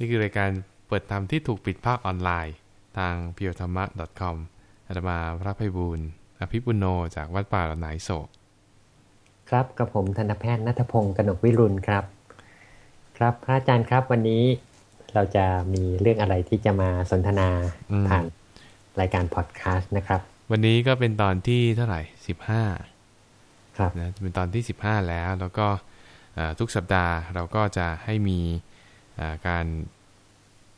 นี่คือรายการเปิดธรรมที่ถูกปิดภาคออนไลน์ ทางเพียวธรรมะ .com อาตมาพระภัยบูรณ์อภิปุโนจากวัดป่าหนายโศกครับกับผมธนแพทย์นัทพงศ์กนกวิรุณครับ ครับพระอาจารย์ครับวันนี้เราจะมีเรื่องอะไรที่จะมาสนทนาอืมผ่านรายการพอดแคสต์นะครับ วันนี้ก็เป็นตอนที่เท่าไหร่สิบห้าครับนะเป็นตอนที่สิบห้าแล้ว แล้วก็เอ่อทุกสัปดาห์เราก็จะให้มีเอ่อ การ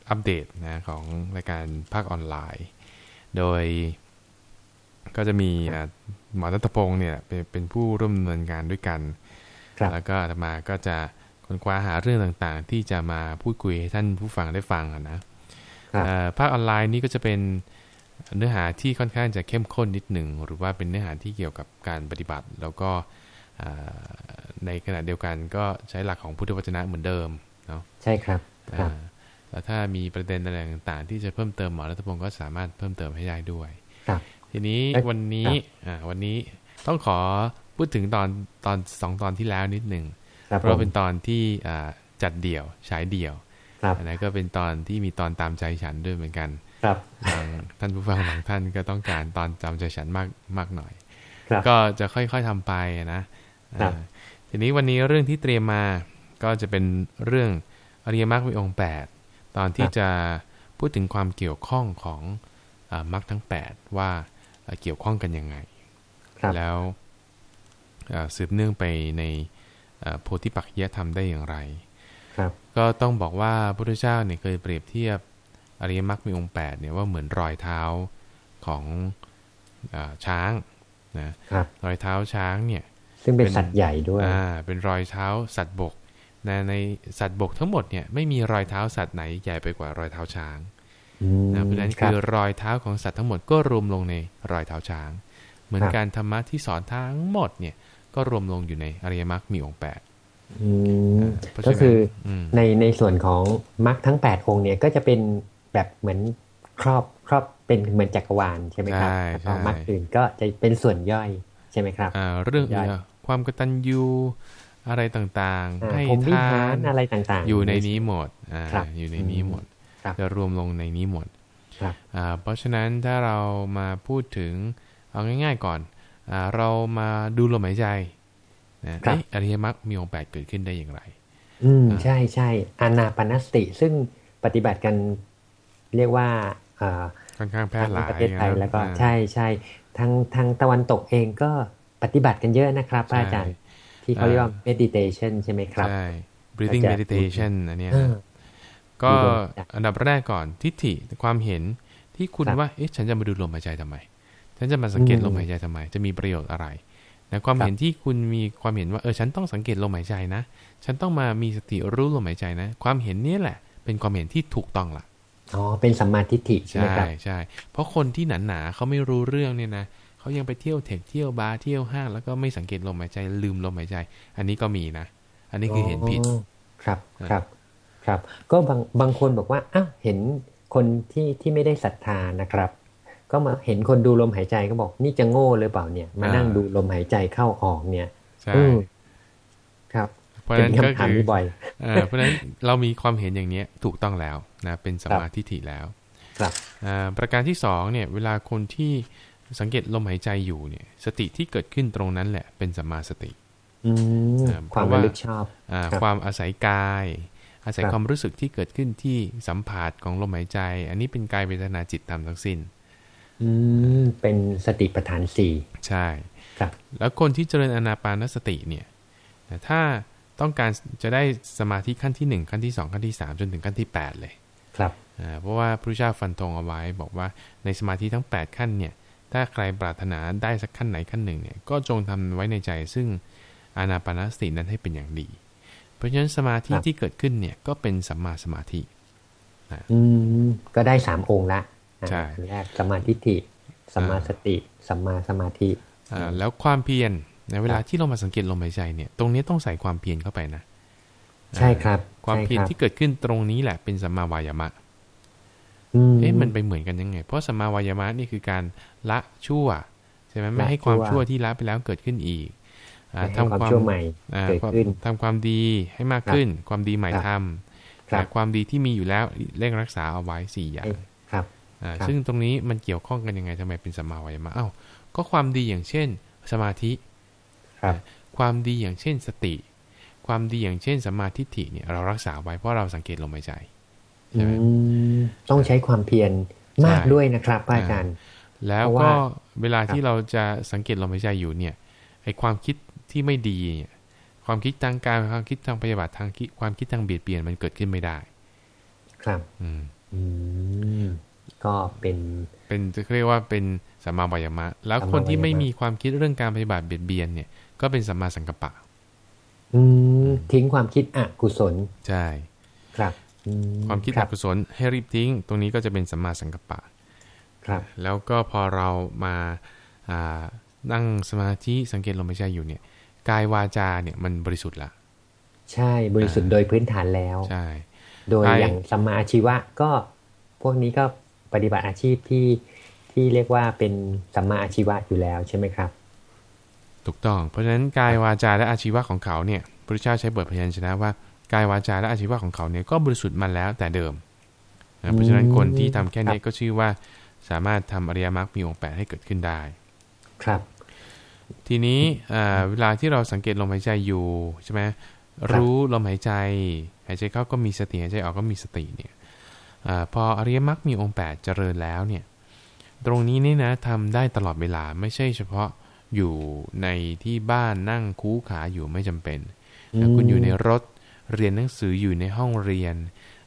อัปเดตนะของรายการภาคออนไลน์ โดยก็จะมีเอ่อหมอรัตพงศ์เนี่ยเป็นเป็นผู้ร่วมดำเนินการด้วยกันครับแล้วก็อาตมาก็จะค้นคว้าหาเรื่องต่างๆ ที่จะมาพูดคุยให้ท่านผู้ฟังได้ฟังอะนะครับเอ่อภาคออนไลน์นี่ก็จะเป็นเนื้อหาที่ค่อนข้างจะเข้มข้นนิดหนึ่งหรือว่าเป็นเนื้อหาที่เกี่ยวกับการปฏิบัติ แล้วก็เอ่อในขณะเดียวกันก็ใช้หลักของพุทธวจนะเหมือนเดิม เนาะใช่ครับครับอ่าแล้วถ้ามีประเด็นอะไรต่างๆ ที่จะเพิ่มเติมหมอรัตพงศ์ก็สามารถเพิ่มเติมให้ได้ด้วยครับทีนี้เอ้ยวันนี้อ่าวันนี้ต้องขอพูดถึงตอนตอนสองตอนที่แล้วนิดหนึ่งครับเพผราะมเป็นตอนที่อ่าจัดเดี่ยวฉายเดี่ยวครับอันนั้นก็เป็นตอนที่มีตอนตามใจฉันด้วยเหมือนกัน ครับทางท่านผู้ฟังบางท่านก็ต้องการตอนตามใจฉันมากมากหน่อยครับก็จะค่อยๆทำไปนะครับอ่าทีนี้วันนี้เรื่องที่เตรียมมา ก็จะเป็นเรื่องอริยมรรคมีองค์ 8 ตอนที่จะพูดถึงความเกี่ยวข้องของอามรรคทั้ง 8 ว่าเอ่อเกี่ยวข้องกันยังไงครับแล้วเอ่อสืบเนื่องไปในเอ่อโพธิปักขิยธรรมได้อย่างไรครับก็ต้องบอกว่าพระพุทธเจ้าเนี่ยเคยเปรียบเทียบอริยมรรคมีองค์8เนี่ยว่าเหมือนรอยเท้าของอาช้างนะครับรอยเท้าช้างเนี่ยซึ่งเป็นเป็นสัตว์ใหญ่ด้วยอ่าเป็นรอยเท้าสัตว์บก นะในสัตว์บกทั้งหมดเนี่ยไม่มีรอยเท้าสัตว์ไหนใหญ่ไปกว่ารอยเท้าช้างอืมนะเพราะฉะนั้นครัคืบอรอยเท้าของสัตว์ทั้งหมดก็รวมลงในรอยเท้าช้าง เหมือนครับการธรรมะที่สอนทั้งหมดเนี่ยก็รวมลงอยู่ในอริยมรรคมีองค์แปดอืมเพราะฉะก็นั้นคือมในในส่วนของมรรคทั้ง8องค์เนี่ยก็จะเป็นแบบเหมือนครอบครอบเป็นเหมือนจักรวาลใช่ไหมครับใช่แล้วใช่ก็มรรคอื่นก็จะเป็นส่วนย่อยใช่ไหมครับอ่าเรื่องย่อยเอ่อความกตัญญู อะไรต่างอ่าๆให้ผมวิทาหารนอะไรต่างๆ อยู่ในนี้หมดอ่าครับอยู่ในนี้หมดครับจะรวมลงในนี้หมดครับอ่าเพราะฉะนั้นถ้าเรามาพูดถึงเอาง่าย ๆก่อนอาเรามาดูลมหายใจนะครับเอ๊ะอริยมรรคมีองค์แปดเกิดขึ้นได้อย่างไร อืมอ่าใช่ใช่อานาปานสติ ซึ่งปฏิบัติกันเรียกว่าอ่าค่อนข้างแพร่ทางหลายประเทศไทยนะแล้วก็อ่าใช่ใช่ทางทางตะวันตกเองก็ปฏิบัติกันเยอะนะครับพระใช่อาจารย์ ที่เขาเรียกว่า meditation ใช่ไหมครับ ใช่ breathing ก็จะ meditation อันเนี้ยเอนะอก็ดูลมหายใจอันดับแรกก่อนทิฏฐิความเห็นที่คุณครับว่า เอ๊ะ ฉันจะมาดูลมหายใจทำไม ฉันจะมาสังเกตอืมลมหายใจทำไม จะมีประโยชน์อะไรแต่ความครับเห็นที่คุณมีความเห็นว่า เออ ฉันต้องสังเกตลมหายใจนะ ฉันต้องมามีสติรู้ลมหายใจนะ ความเห็นเนี้แหละ เป็นความเห็นที่ถูกต้องละอ๋อ เป็นสัมมาทิฏฐิใช่ไหมใช่ครับ ใช่ เพราะคนที่หนาๆเขาไม่รู้เรื่องเนี่ยนะเขายังไปเที่ยวเทคเที่ยวบาร์เที่ยวห้างแล้วก็ไม่สังเกตลมหายใจลืมลมหายใจ อันนี้ก็มีนะ อันนี้คือเห็นผิดอ๋อครับอ่าครับครับ ก็บางบางคนบอกว่าอ้าวเห็นคนที่ที่ไม่ได้ศรัทธานะครับ ก็มาเห็นคนดูลมหายใจก็บอกนี่จะโง่หรือเปล่าเนี่ย มานั่งดูลมหายใจเข้าออกเนี่ยใช่อืมครับเพราะฉะเป็นั้นนก็คำถามคือที่บ่อยเอ่อเพราะฉะนั้นเรามีความเห็นอย่างเนี้ยถูกต้องแล้วนะเป็นสมมาทิฏฐิแล้ว ครับอ่าประการที่สองเนี่ย เวลาคนที่ สังเกตลมหายใจอยู่เนี่ย สติที่เกิดขึ้นตรงนั้นแหละ เป็นสัมมาสติอืมอ่าความเพราะว่าระลึกชอบอ่าครับความอาศัยกาย อาศัยครับความรู้สึกที่เกิดขึ้นที่สัมผัสของลมหายใจ อันนี้เป็นกายเวทนาจิตตามทั้งสิ้นอืมเป็นสติปัฏฐานสี่ใช่ครับ แล้วคนที่เจริญอนาปานสติเนี่ยถ้าต้องการจะได้สมาธิขั้นที่หนึ่งขั้นที่สองขั้นที่สามจนถึงขั้นที่แปดเลย ครับอ่าเพราะว่าพระพุทธเจ้าฟันธงเอาไว้บอกว่าในสมาธิทั้ง8ขั้นเนี่ย ถ้าใครปรารถนาได้สักขั้นไหนขั้นหนึ่งเนี่ยก็จงทำไว้ในใจซึ่งอานาปานสตินั้นให้เป็นอย่างดี เพราะฉะนั้นสมาธิครับที่เกิดขึ้นเนี่ยก็เป็นสัมมาสมาธิอืมก็ได้สามองค์ละใช่อันแรกสมมาทิฏฐิสัมมาสติสัมมาสมาธิอ่าแล้วความเพียรในเวลาครับที่เรามาสังเกตลมหายใจเนี่ย ตรงนี้ต้องใส่ความเพียรเข้าไปนะใช่ครับ ความใช่เพียรครับที่เกิดขึ้นตรงนี้แหละเป็นสัมมาวายามะอืม เอ๊ะมันไปเหมือนกันยังไง เพราะสัมมาวายามะนี่คือการละชั่วใช่ไหมไม่ละให้ความชั่วชั่วที่ละไปแล้วเกิดขึ้นอีกอ่าไม่ให้ทำความชั่วใหม่อ่าเกิดขึ้นทำความดีให้มากขึ้น ความดีใหม่ครับทครับความดีที่มีอยู่แล้วเร่งรักษาเอาไว้สี่อย่างครับอ่าครับซึ่งตรงนี้มันเกี่ยวข้องกันยังไงทำไมเป็นสัมมาวายามะอ้าวก็ความดีอย่างเช่น สมาธิครับความดีอย่างเช่นสติ ความดีอย่างเช่นสัมมาทิฏฐิเนี่ยเรารักษาไว้เพราะเราสังเกตลมหายใจ ใช่ไหมอืมต้องใช้ความเพียรมากใช่ด้วยนะครับพระอาจารย์ แล้วเพราะก็ว่าเวลาครับที่เราจะสังเกตลมหายใจอยู่เนี่ยไอความคิดที่ไม่ดีเนี่ยความคิดทางการความคิดทางปฏิบัติทางคิดความคิดทางเบียดเบียนมันเกิดขึ้นไม่ได้ ครับ อืมอืมก็เป็นเป็นจะเรียกว่าเป็นสัมมาวายามะแล้วคนที่ไม่มีความคิดเรื่องการปฏิบัติเบียดเบียนเนี่ย ก็เป็นสัมมาสังกัปปะ อืมทิ้งความคิดอกุศลใช่ ครับอื ความคิดคอรับกุศลให้รีบทิ้ง ตรงนี้ก็จะเป็นสัมมาสังกัปปะครับ แล้วก็พอเรามาอ่านั่งสมาธิสังเกตลมหายใจอยู่เนี่ยกายวาจาเนี่ยมันบริสุทธิ์ละใช่บริสุทธิ์โดยพื้นฐานแล้วใช่โดยกายอย่างสัมมาอาชีวะก็พวกนี้ก็ปฏิบัติอาชีพที่ที่เรียกว่าเป็นสัมมาอาชีวะอยู่แล้วใช่ไหมครับ ถูกต้อง เพราะฉะนั้นกายวาจาและอาชีวะของเขาเนี่ยพระเจ้าใช้บทพยัญชนะว่า กายวาจาและอาชีวะของเขาเนี่ยก็บริสุทธิ์มาแล้วแต่เดิมนะเพราะฉะนั้นคนที่ทำแค่นี้ก็ชื่อว่าสามารถทำอริยมรรคมีองค์แปดให้เกิดขึ้นได้ ครับ ทีนี้อ่าเวลาที่เราสังเกตลมหายใจอยู่ใช่ไหมครับรู้ลมหายใจ หายใจเข้าก็มีสติหายใจออกก็มีสติเนี่ยอาพออริยมรรคมีองค์8เจริญแล้วเนี่ย ตรงนี้นี่นะทำได้ตลอดเวลาไม่ใช่เฉพาะอยู่ในที่บ้านนั่งคู้ขาอยู่ไม่จำเป็นนะคุณอยู่ในรถ เรียนหนังสืออยู่ในห้องเรียน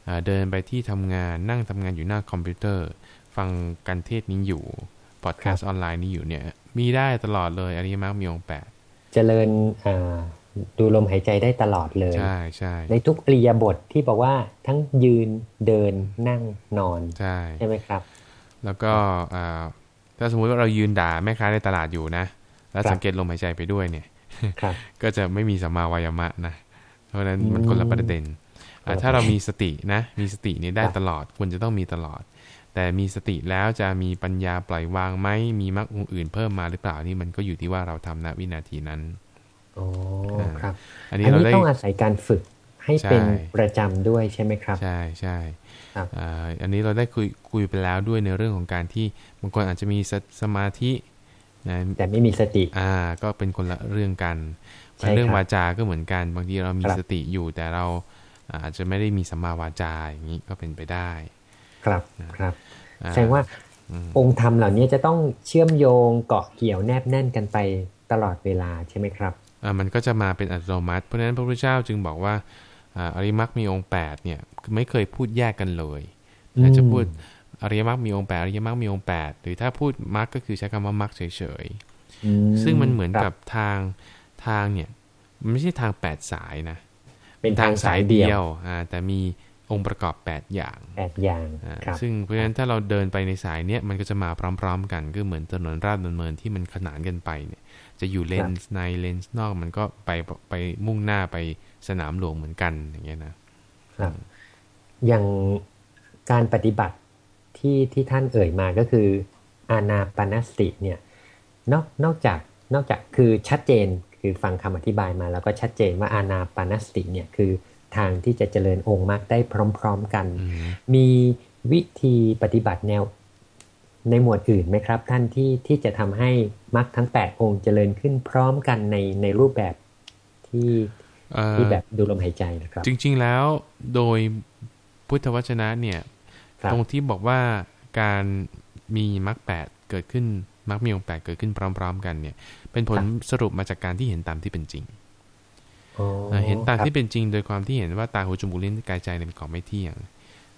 อ่าเดินไปที่ทำงานนั่งทำงานอยู่หน้าคอมพิวเตอร์ ฟังการเทศนี้อยู่พอดแคสต์ออนไลน์นี้อยู่เนี่ย มีได้ตลอดเลยอริยมรรคมีองค์8เจริญอ่าดูลมหายใจได้ตลอดเลย ใช่ใช่ในทุกอิริยาบถที่บอกว่าทั้งยืนเดินนั่งนอน ใช่ใช่ไหมครับ แล้วก็อ่าถ้าสมมุติว่าเรายืนด่าแม่ค้าในตลาดอยู่นะ แล้วครับสังเกตลมหายใจไปด้วยเนี่ยครับก็จะไม่มีสัมมาวายามะนะเพ ราะฉะนั้นมันอืมคนละประเด็นอ่าคนละถ้าเรามีสตินะมีสติเนี่ยได้ครับตลอดควรจะต้องมีตลอด แต่มีสติแล้วจะมีปัญญาปล่อยวางไหมมีมรรคองค์อื่นเพิ่มมาหรือเปล่านี่มันก็อยู่ที่ว่าเราทำณวินาทีนั้นอ๋อครับ อันอันนี้นี้เราได้ต้องอาศัยการฝึกให้ใช่เป็นประจำด้วยใช่ไหมครับ ใช่ใช่ครับอ่าอันนี้เราได้คุยคุยไปแล้วด้วยในเรื่องของการที่บางคนอาจจะมีสสมาธินะแต่ไม่มีสติ อ่า ก็เป็นคนละเรื่องกันใช่ เรื่องครับวาจาก็เหมือนกันบางทีเรามีครับสติอยู่แต่เราอาจจะไม่ได้มีสัมมาวาจาอย่างนี้ก็เป็นไปได้ ครับครับอ่าแสดงว่าอืมองค์ธรรมเหล่านี้จะต้องเชื่อมโยงเกาะเกี่ยวแนบแน่นกันไปตลอดเวลาใช่ไหมครับอ่ามันก็จะมาเป็นอัตโนมัติ เพราะฉะนั้นพระพุทธเจ้าจึงบอกว่าอ่าอริยมรรคมีองค์8เนี่ยคือไม่เคยพูดแยกกันเลยอืมแต่จะพูดอริยมรรคมีองค์8อริยมรรคมีองค์8หรือถ้าพูดมรรคก็คือใช้คำว่ามรรคเฉยอืๆซึ่งมันเหมือนครับกับทาง ทางเนี่ยมันไม่ใช่ทาง8สายนะ เป็นทางสายเดียวอ่าแต่มีองค์ประกอบ 8 อย่างแปดอย่างอ่าครับซึ่งเพราะฉะนั้นถ้าเราเดินไปในสายเนี้ยมันก็จะมาพร้อมๆกันก็เหมือนถนนราชดำเนินที่มันขนานกันไปเนี่ย จะอยู่เลนส์ในเลนส์นอกมันก็ไปไปมุ่งหน้าไปสนามหลวงเหมือนกันอย่างเงี้ยนะครับอย่างการปฏิบัติที่ที่ท่านเอ่ยมาก็คืออานาปานสติเนี่ยนอกนอกจากนอกจากคือชัดเจน คือฟังคำอธิบายมาแล้วก็ชัดเจนว่าอานาปานสติเนี่ยคือทางที่จะเจริญองค์มรรคได้พร้อม ๆกันอืมมีวิธีปฏิบัติแนวในหมวดอื่นไหมครับ ท่านที่ที่จะทำให้มรรคทั้ง 8 องค์เจริญขึ้นพร้อมกันในในรูปแบบที่เอ่อที่แบบดูลมหายใจนะครับ จริง ๆแล้วโดยพุทธวจนะเนี่ยครับตรงที่บอกว่าการมีมรรคแปดเกิดขึ้น มรรคมีองค์แปดเกิดขึ้นพร้อม ๆ กันเนี่ย เป็นผลสรุปมาจากการที่เห็นตามที่เป็นจริงอ๋อเอ่อเห็นตามครับที่เป็นจริง โดยความที่เห็นว่าตาหูจมูกลิ้นกายใจเนี่ยเป็นของไม่เที่ยง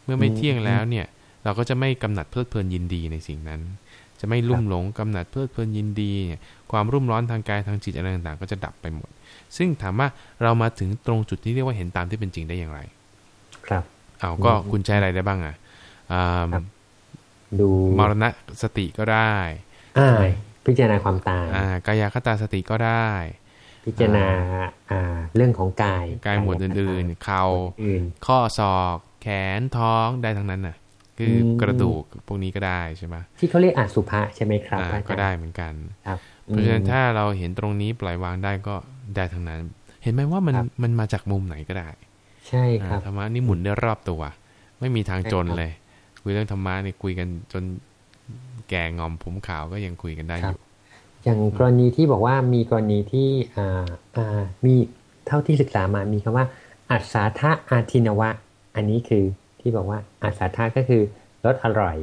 เมื่อไม่เที่ยงแล้วเนี่ย เราก็จะไม่กำหนัดเพลิดเพลินยินดีในสิ่งนั้น จะไม่ลุ่มหลงกำหนัดเพลิดเพลินยินดีเนี่ยความรุ่มร้อนทางกายทางจิตอะไรต่างๆ ก็จะดับไปหมด ซึ่งถามว่าเรามาถึงตรงจุดที่เรียกว่าเห็นตามที่เป็นจริงได้อย่างไร ครับเอาก็อืมคุณใช้อะไรได้บ้างอะอ่าครับดูมรณะสติก็ได้ อ่าพิจารณาความตายอ่ากายคตาสติก็ได้ พิจารณาอ่าเรื่องของกายกายหมวดอื่นๆ เข่าๆอื่นข้อศอก แขนท้องได้ทั้งนั้นน่ะ คืออมกระดูกพวกนี้ก็ได้ใช่ไหมที่เขาเรียกอสุภะใช่ไหมครับอ่าพระอาจารย์ก็ได้เหมือนกันครับเพราะฉะนั้นอืมถ้าเราเห็นตรงนี้ปล่อยวางได้ก็ได้ทั้งนั้น เห็นไหมว่ามันครับมันมาจากมุมไหนก็ได้ ใช่ครับธรรมะนี่หมุนได้รอบตัว ไม่มีทางจนเลย คุยเรื่องธรรมะนี่คุยกันจน แก่งอมผมขาวก็ยังคุยกันได้อยู่อย่างกรณีที่บอกว่ามีกรณีที่อ่าอ่ามีเท่าที่ศึกษามามีคำว่า อัศาธาอาทินวะ อันนี้คือที่บอกว่าอัศาธาก็คือรสอร่อย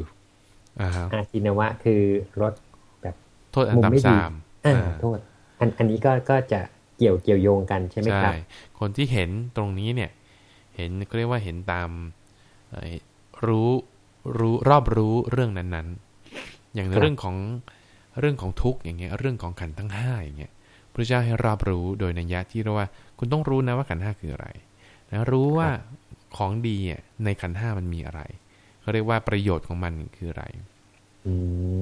อ่าครับอาทินวะคือรสแบบโทษอันมุมไม่ต่ำดีสามอ่าอ่าโทษอันอันนี้ก็ก็จะเกี่ยวเกี่ยวโยงกันใช่ไหมครับ คนที่เห็นตรงนี้เนี่ย เห็นก็เรียกว่าเห็นตามเอ่อรู้รู้รอบรู้เรื่องนั้นๆ อย่างในครับเรื่องของเรื่องของทุกข์อย่างเงี้ยเรื่องของขันธ์ทั้งห้าอย่างเงี้ยพระเจ้าให้รอบรู้โดยนัยยะที่เรียกว่า คุณต้องรู้นะว่าขันธ์ห้าคืออะไรนะรู้ว่าของดีอะในขันธ์ห้ามันมีอะไรเขาเรียกว่าประโยชน์ของมันคืออะไรอื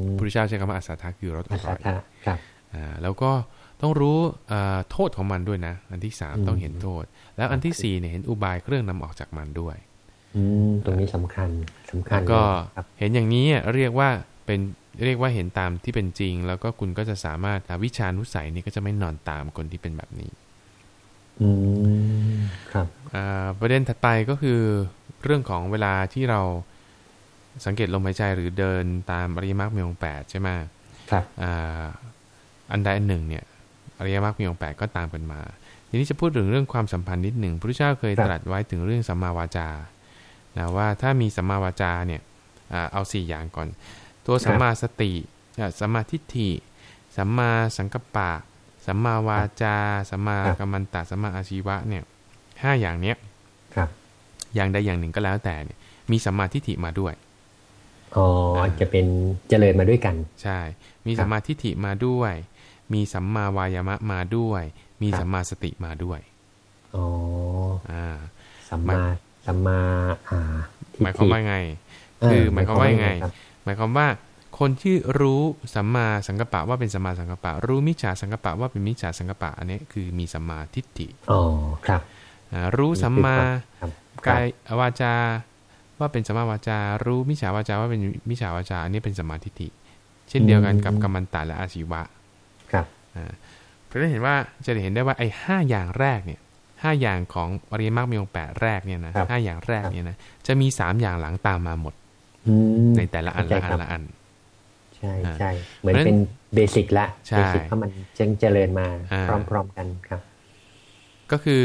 มพระเจ้าใช้คำว่าอาสาทะคือรสออัศาร่อยธาครับอ่าแล้วก็ต้องรู้อ่าโทษของมันด้วยนะ อันที่สามอืมต้องเห็นโทษ แล้วอันที่สี่เนี่ยเห็นอุบายเครื่องนำออกจากมันด้วยอืมตรงนี้สำคัญสำคัญแล้วก็เลยครับเห็นอย่างนี้เรียกว่าเป็น เรียกว่าเห็นตามที่เป็นจริง แล้วก็คุณก็จะสามารถอ่าวิชานุสัยนี่ก็จะไม่นอนตามคนที่เป็นแบบนี้ อืมครับอ่าประเด็นถัดไปก็คือ เรื่องของเวลาที่เราสังเกตลมหายใจหรือเดินตามอริยมรรคมีองค์แปดใช่ไหมครับอ่าอันใดอันหนึ่งเนี่ยอริยมรรคมีองค์แปดก็ตามกันมา ทีนี้จะพูดถึงเรื่องความสัมพันธ์นิดหนึ่งพระพุทธเจ้าเคยครับตรัสไว้ถึงเรื่องสัมมาวาจานะว่าถ้ามีสัมมาวาจาเนี่ยอ่าเอาสี่อย่างก่อน ตัวสัมมาสติอ่าสัมมาทิฏฐิสัมมาสังกัปปะสัมมาวาจาสัมมากัมมันตะสัมมาอาชีวะเนี่ยห้าอย่างเนี้ยครับ อย่างใดอย่างหนึ่งก็แล้วแต่เนี่ย มีสัมมาทิฏฐิมาด้วยอ๋ออ่าจะเป็นเจริญมาด้วยกัน ใช่ มีครับสัมมาทิฏฐิมาด้วย มีสัมมาวายามะมาด้วย มีครับสัมมาสติมาด้วยอ๋ออ่าสัมมาสัมมาอ่าทิฏฐิหมายความว่าไงเออคือหมายความว่ายังไงครับ หมายความว่า คนที่รู้สัมมาสังกัปปะว่าเป็นสัมมาสังกัปปะ รู้มิจฉาสังกัปปะว่าเป็นมิจฉาสังกัปปะอันนี้คือมีสัมมาทิฏฐิอ๋อครับอ่ารู้สัมมาครับกายวาจาว่าเป็นสัมมาวาจา รู้มิจฉาวาจาว่าเป็นมิจฉาวาจาอันนี้เป็นสัมมาทิฏฐิ เช่นเดียวกันกับกัมมันตะและอาชีวะ ครับอ่าเพราะฉะนั้นเห็นว่าจะเห็นได้ว่าไอ้ห้าอย่างแรกเนี่ยห้าอย่างของอริยมรรคมีองค์แปดแรกเนี่ยนะครับห้าอย่างแรกเนี่ยนะจะมีสามอย่างหลังตามมาหมดอืม ในแต่ละอันเข้าละใจอัคนรับละอัน ใช่อ่าใช่เหมือนเพราะฉะนั้นเป็นเบสิกละใช่เบสิกเพราะมันจึงเจริญมาอ่าพร้อมๆกันครับ ก็คือ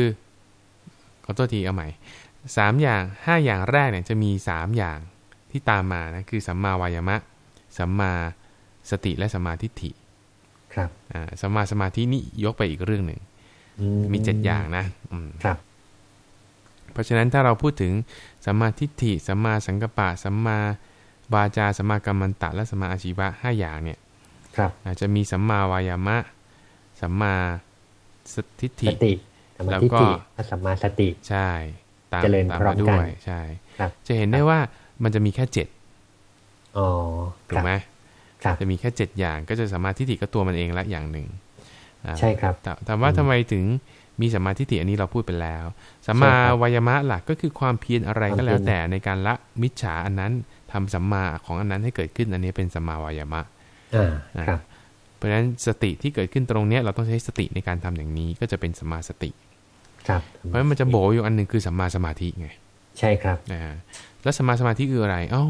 ขอโทษทีเอาใหม่สามอย่างห้าอย่างแรกเนี่ยจะมีสามอย่างที่ตามมานะคือสัมมาวายามะ สัมมาสติและสัมมาทิฏฐิ ครับอ่าสัมมาสมาธินี่ยกไปอีกเรื่องหนึ่งอืมีเจ็ดอย่างนะอืมครับ เพราะฉะนั้นถ้าเราพูดถึงสัมมาทิฏฐิสัมมาสังกัปปะสัมมาวาจาสัมมากัมมันตะและสัมมาอาชีวะห้าอย่างเนี่ยครับอาจจะมีสัมมาวายามะ สัมมาสทิฏฐิสติสัมมาแล้วทิฏก็ฐิและสัมมาสติใช่ตามเจริญตามพร้อมามด้กัวนยใช่ครับจะเห็นได้ว่ามันจะมีแค่เจ็ดอ๋อถูคกรับไหมครับจะมีแค่เจ็ดอย่างก็จะสัมมาทิฏฐิก็ตัวมันเองละอย่างหนึ่งอ่าใช่ครับแต่ถามว่าทำไมถึง มีสัมมาทิฏฐิอันนี้เราพูดไปแล้วสัมมาใช่ครับวายามะหลักก็คือความเพียรอะไรความก็แล้วเพียรแต่ในการละมิจฉาอันนั้นทำสัมมาของอันนั้นให้เกิดขึ้นอันนี้เป็นสัมมาวายามะอ่าอ่าครับเพราะฉะนั้นสติที่เกิดขึ้นตรงเนี้ยเราต้องใช้สติในการทำอย่างนี้ก็จะเป็นสัมมาสติครับเพราะฉะนั้นมันจะโบอยู่อันหนึ่งคือสัมมาสมาธิไง ใช่ครับนะฮะแล้วสัมมาสมาธิคืออะไร เอ้า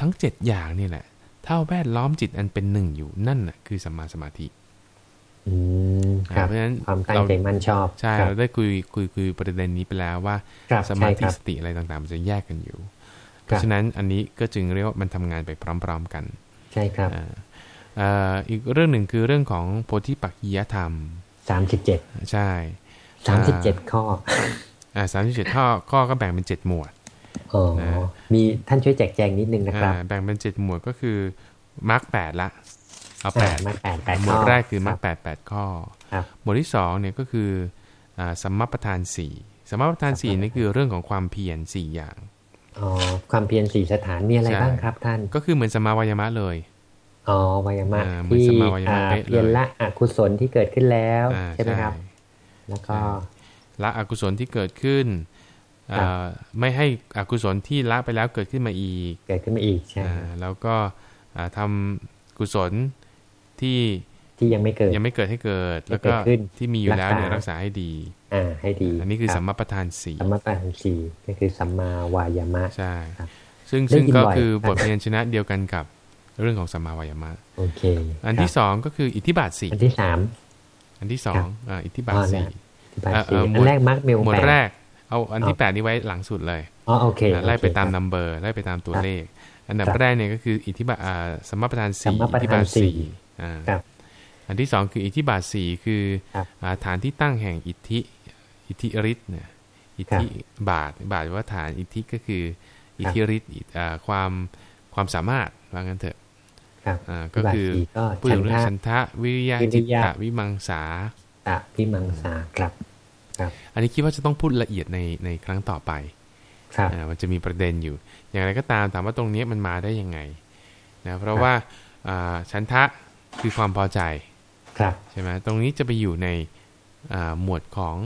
ทั้งเจ็ดอย่างนี่แหละถ้าแวดล้อมจิตอันเป็นหนึ่งอยู่นั่นน่ะคือสัมมาสมาธิอืมครับ เพราะฉะนั้นความตั้งเราใจมั่นชอบใช่ครับเราได้คุยคุยคุยประเด็นนี้ไปแล้วว่าครับสมาใช่ธิครับสติอะไรต่างๆมันจะแยกกันอยู่ เพครับราะฉะนั้นอันนี้ก็จึงเรียกว่ามันทำงานไปพร้อม ๆ กัน ใช่ครับอ่าอ่าอีกเรื่องหนึ่งคือเรื่องของโพธิปักขียธรรมสามสิบเจ็ดใช่สามสิบเจ็ดข้ออ่าสามสิบเจ็ดข้อข้อก็แบ่งเป็นเจ็ดหมวดอ๋อนะมีท่านช่วยแจกแจงนิดนึงนะครับอ่าแบ่งเป็นเจ็ดหมวดก็คือมรรคแปดละ เอาแปดอ่ามาแปดแปดหมวดข้อแรกคือมรรครับแปดแปดข้อครับหมวดที่สองเนี่ยก็คืออ่าสัมมาประธานสี่สัมมาประธานสี่นี่คือเรื่องของความเพียรสี่อย่างอ๋อความเพียรสี่สถานมีอะไรใช่บ้างครับท่าน ก็คือเหมือนสมาวายามะเลยอ๋อวายามะอ่าเหมือนที่สมาวายามะอ่าเป๊ะเลยเพียรละอกุศลที่เกิดขึ้นแล้วอ่าใช่ไหมครับ แล้วก็ละอกุศลที่เกิดขึ้นครับอ่าไม่ให้อกุศลที่ละไปแล้วเกิดขึ้นมาอีก เกิดขึ้นมาอีกใช่อ่าแล้วก็อ่าทำกุศล ที่ที่ยังไม่เกิด ยังไม่เกิดให้เกิด แล้วก็ให้เกิดขึ้นที่มีอยู่แล้วเนี่ยรัรักกษาษาให้ดี อ่า ให้ดี อันนี้คือรับสัมมาประธานสี่สัมมาประธานสี่ก็คือสัมมาวายามะใช่ครับซึ่งได้ซึ่งยินก็บ่อยคือครับบทเรียนชนะเดียวกันกับเรื่องของสัมมาวายามะโอเค อันที่ครับสองก็คืออิทธิบาทสี่อันที่สามอันที่สอครังบอ่าอิทธิบาทอ๋อสี่นะที่บาทเอ่อสี่เอ่อหมอัวดนแรกมรรคมีองหมค์วดแปดแรก เอาอันที่อ๋อแปดนี้ไว้หลังสุดเลยอ๋อโอเคอ่าไล่ไปโอเคตามครับนัมเบอร์ไล่ไปตามตัวครับเลข อันดับครับแรกเนี่ยก็คืออิทธิบาทอ่าสัมมาประธานสัสี่มมาประอิทธิธานบาทสี่สี่ อ่าครับอันที่สองคืออิทธิบาทสี่คือครับอ่าฐานที่ตั้งแห่งอิทธิอิทธิฤทธิ์เนี่ยอิทธิบาทบาทว่าฐานอิทธิก็คือ อิทธิฤทธิ์อ่าความความสามารถว่างั้นเถอะครับอ่าก็คือที่บาทสี่พูดก็ถึงเรื่องฉัฉันนทะวิริยะวิริจิตยะตะวิมังสาทะพิมังสาครับครับอันนี้คิดว่าจะต้องพูดละเอียดในในครั้งต่อไปครับอ่ามันจะมีประเด็นอยู่ อย่างไรก็ตามถามว่าตรงนี้มันมาได้ยังไงนะเพราะว่าอ่าฉันทะ คือความพอใจครับใช่ไหมตรงนี้จะไปอยู่ในอ่าหมวดของ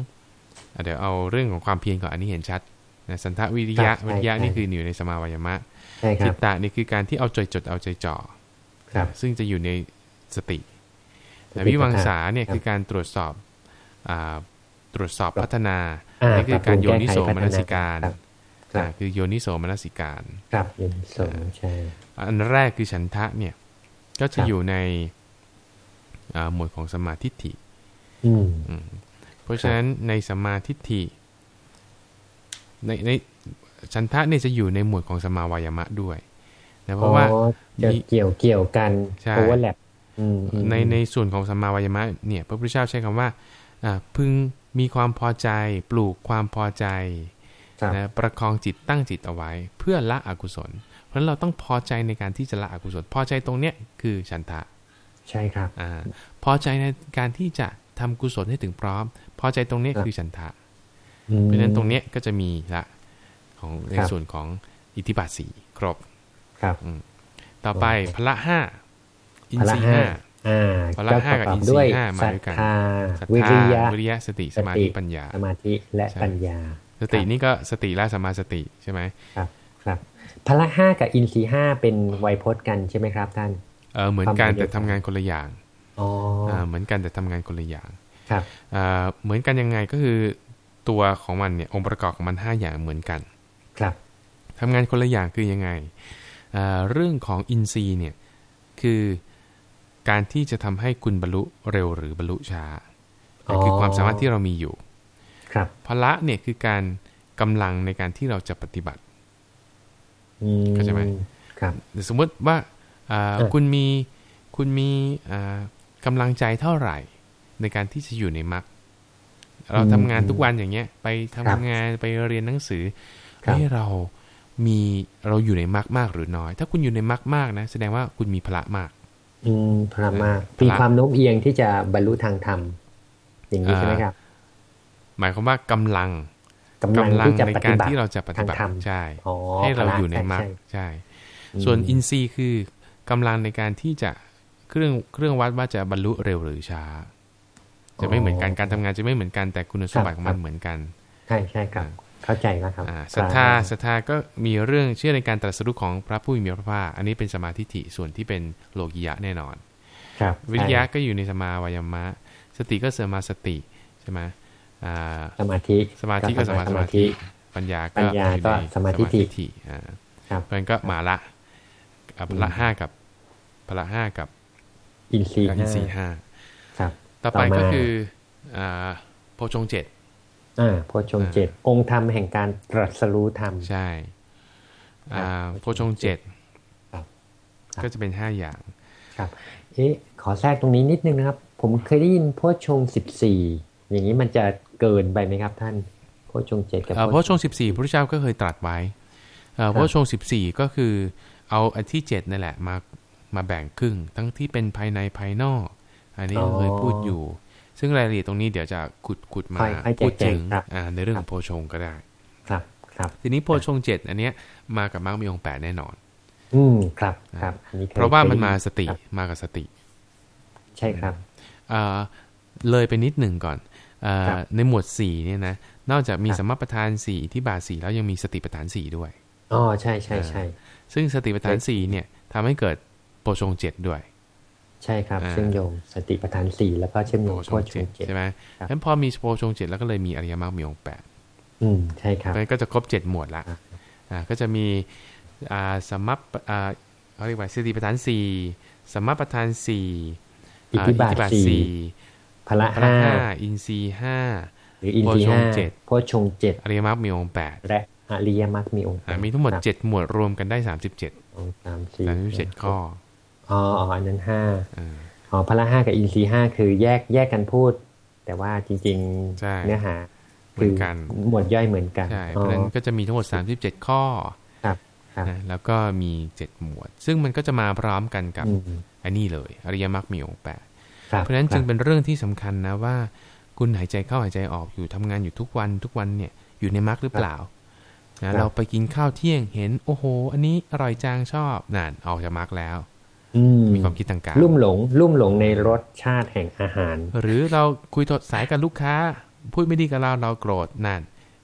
อะเดี๋ยวเอาเรื่องของความเพียรก่อนอันนี้เห็นชัดนะสันทะวิริยะครับใช่วิริยะใช่นี่คืออยู่ในสมาวายามะใช่คจิรัตบตะนี่คือการที่เอาใจจดเอาใจจ่อครับซึ่งจะอยู่ในสติแต่สติวิวังสาปัฏฐานเนี่ยครับคือการตรวจสอบอาตรวจสอบพัฒนาอ่านี่คือการโยนิโสปรับปรุงแก้ไขมนสิการครับครับอ่าคือโยนิโสมนสิการครับยินสมใช่อันแรกคือฉันทะเนี่ยก็จะครับอยู่ในอ่า หมวดของสมาธิฏฐิอืมอืมเพราะฉะนั้นในสมาธิฏฐิในในฉันทะเนี่ยจะอยู่ในหมวดของสมาวายามะด้วยนะเพราะว่าอ๋อจะมีเกี่ยวเกี่ยวกันใช่โอเวอร์แลปอืมอืมในในส่วนของสัมมาวายามะเนี่ยพระพุทธเจ้าใช้คำว่าอ่าพึงมีความพอใจปลูกความพอใจครับนะประคองจิตตั้งจิตเอาไว้ เพื่อละอกุศล เพราะฉะนั้นเราต้องพอใจในการที่จะละอกุศล พอใจตรงเนี้ยคือฉันทะ ใช่ครับอ่าพอใจในการที่จะทำกุศลให้ถึงพร้อม พอใจตรงเนี้ยครับคือฉันทะอืมเพราะฉะนั้นตรงเนี้ยก็จะมีละของในครับส่วนของอิทธิบาทสี่ครบ ครับต่อไปโอเคพละห้าอินพละทรีย์ห้าห้าอ่าพละก็ห้าประกับกอบอินทรีย์ด้วยห้ามาศรัด้วยทกันธาศรัทวิธาริยะวิริยะสติสมาสติธิปัญญา สมาธิและใช่ปัญญา สตินี่ก็สติและสมาสติใช่ไหมครับ ครับพละห้ากับอินทรีย์ห้าเป็นไวยพจน์กันใช่ไหมครับท่าน เออเหมือนกันความเป็นแต่เดียวทำกันงานคนละอย่างอ๋ออ่าเหมือนกันแต่ทำงานคนละอย่างครับอ่าเหมือนกันยังไงก็คือตัวของมันเนี่ยองค์ประกอบของมันห้าอย่างเหมือนกันครับทำงานคนละอย่างคือยังไงอ่าเรื่องของอินทรีย์เนี่ยคือการที่จะทำให้คุณบรรลุเร็วหรือบรรลุช้าอ๋อคือความสามารถที่เรามีอยู่ ครับพละเนี่ยคือการกำลังในการที่เราจะปฏิบัติอืมเข้าใจไหมครับสมมติว่าอ่าเออ คุณมีคุณมีอ่ากำลังใจเท่าไหร่ ในการที่จะอยู่ในมรรคเราทำงานทุกวันอย่างเงี้ย ไปทำงานไปเรียนหนังสือครับให้เรามีเราอยู่ในมรรคมากหรือน้อย ถ้าคุณอยู่ในมรรคมากนะ แสดงว่าคุณมีพละมาก อืมพระมากพระมีความโน้มเอียงที่จะบรรลุทางธรรมอย่างนี้อ่าใช่ไหมครับ หมายความว่ากำลังกำลังกำลังที่จะในปกาฏิรบัติที่เราจะปฏิบัติทางธรรมใช่อ๋อให้เราพละอยู่ในมรรคช่ใช่อืมส่วนอินทรีย์คือ กำลังในการที่จะเครื่องเครื่องวัดว่าจะบรรลุเร็วหรือช้า จะไม่เหมือนกันการทำงานจะไม่เหมือนกันแต่คุณสมบัติของมันเหมือนกัน ใช่ใช่ครับ เข้าใจแล้วครับอ่าศรัทธาศรัทธาก็มีเรื่องเชื่อในการตรัสรู้ของพระผู้มีพระภาคอันนี้เป็นสมาธิฐิส่วนที่เป็นโลกิยะแน่นอน ครับ วิริยะก็อยู่ในสมาวายามะ สติก็เสริมมาสติใช่ไหมอ่าสมาธิสมาธิก็สมาสมาธิ ปัญญาปัญญาอยู่ก็ในสมาธิฐิฐิอ่าครับเพราะฉะนั้นก็มาละอะพละห้ากับ พละห้ากับ อินทรีย์กับอินทรีย์ห้าห้าครับต่อไปต่อมาก็คืออ่าโพชงเจ็ดอ่าโพชฌงค์อ่าเจ็ดองค์ธรรมแห่งการตรัสรู้ธรรมใช่อ่าครับโพชงเจ็ดครับครับก็จะเป็นห้าอย่างครับเอ๊ะขอแทรกตรงนี้นิดนึงนะครับ ผมเคยได้ยินโพชฌงสิบสี่อย่างนี้มันจะเกินไปไหมครับท่านโพชฌงค์เจ็ดกับเอ่อโพชฌงสิบสี่พระพุทธเจ้าก็เคยตรัสไว้เอ่อโพชฌงสิบสี่ก็คือเอาอันที่เจ็ดนั่นแหละมา มาแบ่งครึ่ง ทั้งที่เป็นภายในภายนอก อันนี้เคยพูดอยู่ ซึ่งรายละเอียดตรงนี้เดี๋ยวจะขุดขุดมาค่อยค่อยแจพูดกแจถึงงครับอ่าในเรื่องของโพชงก็ได้ ครับครับทีนี้โพชงเจ็ดอันเนี้ยมากับมรรคมีองค์แปดแน่นอน อืมครับครับอันนี้คยเพราะว่ามันคยได้มายิสติครับมากับสติ ใช่ครับอ่าเลยไปนิดหนึ่งก่อนอ่าครับในหมวดสี่เนี่ยนะนอกจากมีครับสมมาประธานสี่ที่บาทสี่แล้วยังมีสติปัฏฐานสี่ด้วยอ๋อใช่ใช่ใช่ซึ่งสติปัฏฐานสี่เนี่ยทำให้เกิด โพชงเจ็ดด้วย ใช่ครับเชื่อมโยงสติปัฏฐานสี่แล้วก็เชื่อมโยงโพชฌงเจ็ดใช่ไหมงั้นพอมีโพชฌงเจ็ดแล้วก็เลยมีอริยมรรคมีองค์แปดอืมใช่ครับก็จะครบเจ็ดหมวดละอ่าก็จะมีอ่าสมัปอ่าเขาเรียกว่าสติปัฏฐานสี่สมัปปทานสี่อิทธิบาทสี่พละห้าอินทรีห้าหรืออินทรีห้าโพชงเจ็ดอริยมรรคมีองค์แปดและอริยมรรคมีองค์มีทั้งหมดเจ็ดหมวดรวมกันได้สามสิบเจ็ดสามสี่สามสิบเจ็ดข้อ อ๋ออันนั้นห้าอ๋อพละห้ากับอินทรีห้าคือแยกแยกกันพูด แต่ว่าจริงๆเนื้อหาเหมือนกันหมวดย่อยเหมือนกันใช่เพราะนั้นก็จะมีทั้งหมดสามสิบเจ็ดข้อครับแล้วก็มีเจ็ดหมวด ซึ่งมันก็จะมาพร้อมกันกับอันนี้เลยอริยมรรคมีองค์แปดเพราะฉะนั้นจึงเป็นเรื่องที่สำคัญนะว่า คุณหายใจเข้าหายใจออกอยู่ทำงานอยู่ทุกวันทุกวันเนี่ยอยู่ในมรรคหรือเปล่านะเราไปกินข้าวเที่ยงเห็นโอ้โห อันนี้อร่อยจังชอบนั่นออกจากมรรคแล้ว มีความคิดต่างๆลุ่มหลง ลุ่มหลงในรสชาติแห่งอาหาร หรือเราคุยถดสายกับลูกค้า พูดไม่ดีกับเราเราโกรธนั่น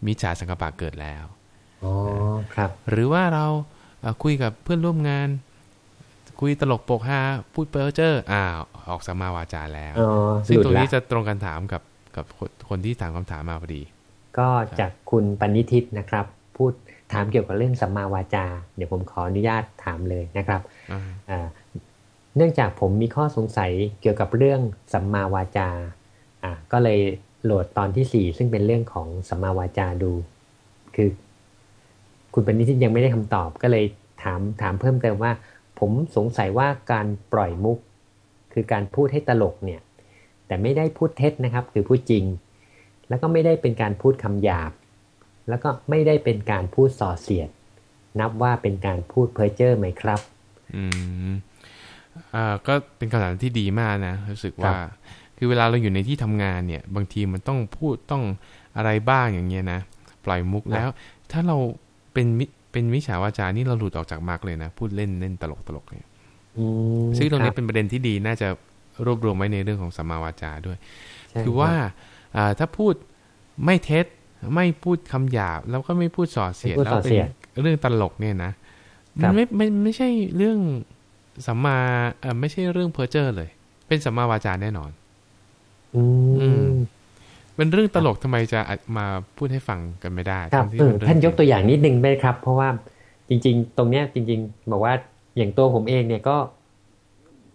มิจฉาสังกปะเกิดแล้วอ๋อครับ หรือว่าเราคุยกับเพื่อนร่วมงาน คุยตลกโปกฮาพูดเปอร์เจอร์อ้าวออกสัมมาวาจาแล้วซึ่งตรงนี้จะตรงกันถามกับกับคนที่ถามคำถามมาพอดี ก็จากคุณปณิทิตนะครับ พูดถามเกี่ยวกับเรื่องสัมมาวาจา เดี๋ยวผมขออนุญาตถามเลยนะครับ เนื่องจากผมมีข้อสงสัยเกี่ยวกับเรื่องสัมมาวาจาอ่าก็เลยโหลดตอนที่สี่ซึ่งเป็นเรื่องของสัมมาวาจาดู คือ คุณปณิทิตยังไม่ได้คำตอบก็เลยถามถามเพิ่มเติมว่า ผมสงสัยว่าการปล่อยมุก คือการพูดให้ตลกเนี่ย แต่ไม่ได้พูดเท็จนะครับ คือพูดจริง แล้วก็ไม่ได้เป็นการพูดคำหยาบ แล้วก็ไม่ได้เป็นการพูดส่อเสียด นับว่าเป็นการพูดเพ้อเจ้อไหมครับ อืม อ่าก็เป็นคำถามที่ดีมากนะรู้สึกว่า คือเวลาเราอยู่ในที่ทำงานเนี่ย บางทีมันต้องพูดต้องอะไรบ้างอย่างเงี้ยนะปล่อยมุกแล้ว ถ้าเราเป็นมิเป็นวิชาวาจานี่เราหลุดออกจากมรรคเลยนะพูดเล่นเล่นตลกตลกเนี่ยซึ่งตรงนี้เป็นประเด็นที่ดีน่าจะรวบรวมไว้ในเรื่องของสัมมาวาจาด้วย คือว่าถ้าพูดไม่เท็จไม่พูดคำหยาบ แล้วก็ไม่พูดส่อเสียดแล้วเป็นเรื่องตลกเนี่ยนะมันไม่ไม่ไม่ใช่เรื่อง สัมมาเออไม่ใช่เรื่องเพอเจอร์เลย เป็นสัมมาวาจาแน่นอนอืมเป็นเรื่องตลกทำไมจะมาพูดให้ฟังกันไม่ได้ครับท่านยกตัวอย่างนิดนึงไหมครับ เพราะว่าจริง ๆ ตรงเนี้ยจริง ๆ บอกว่าอย่างตัวผมเองเนี่ยก็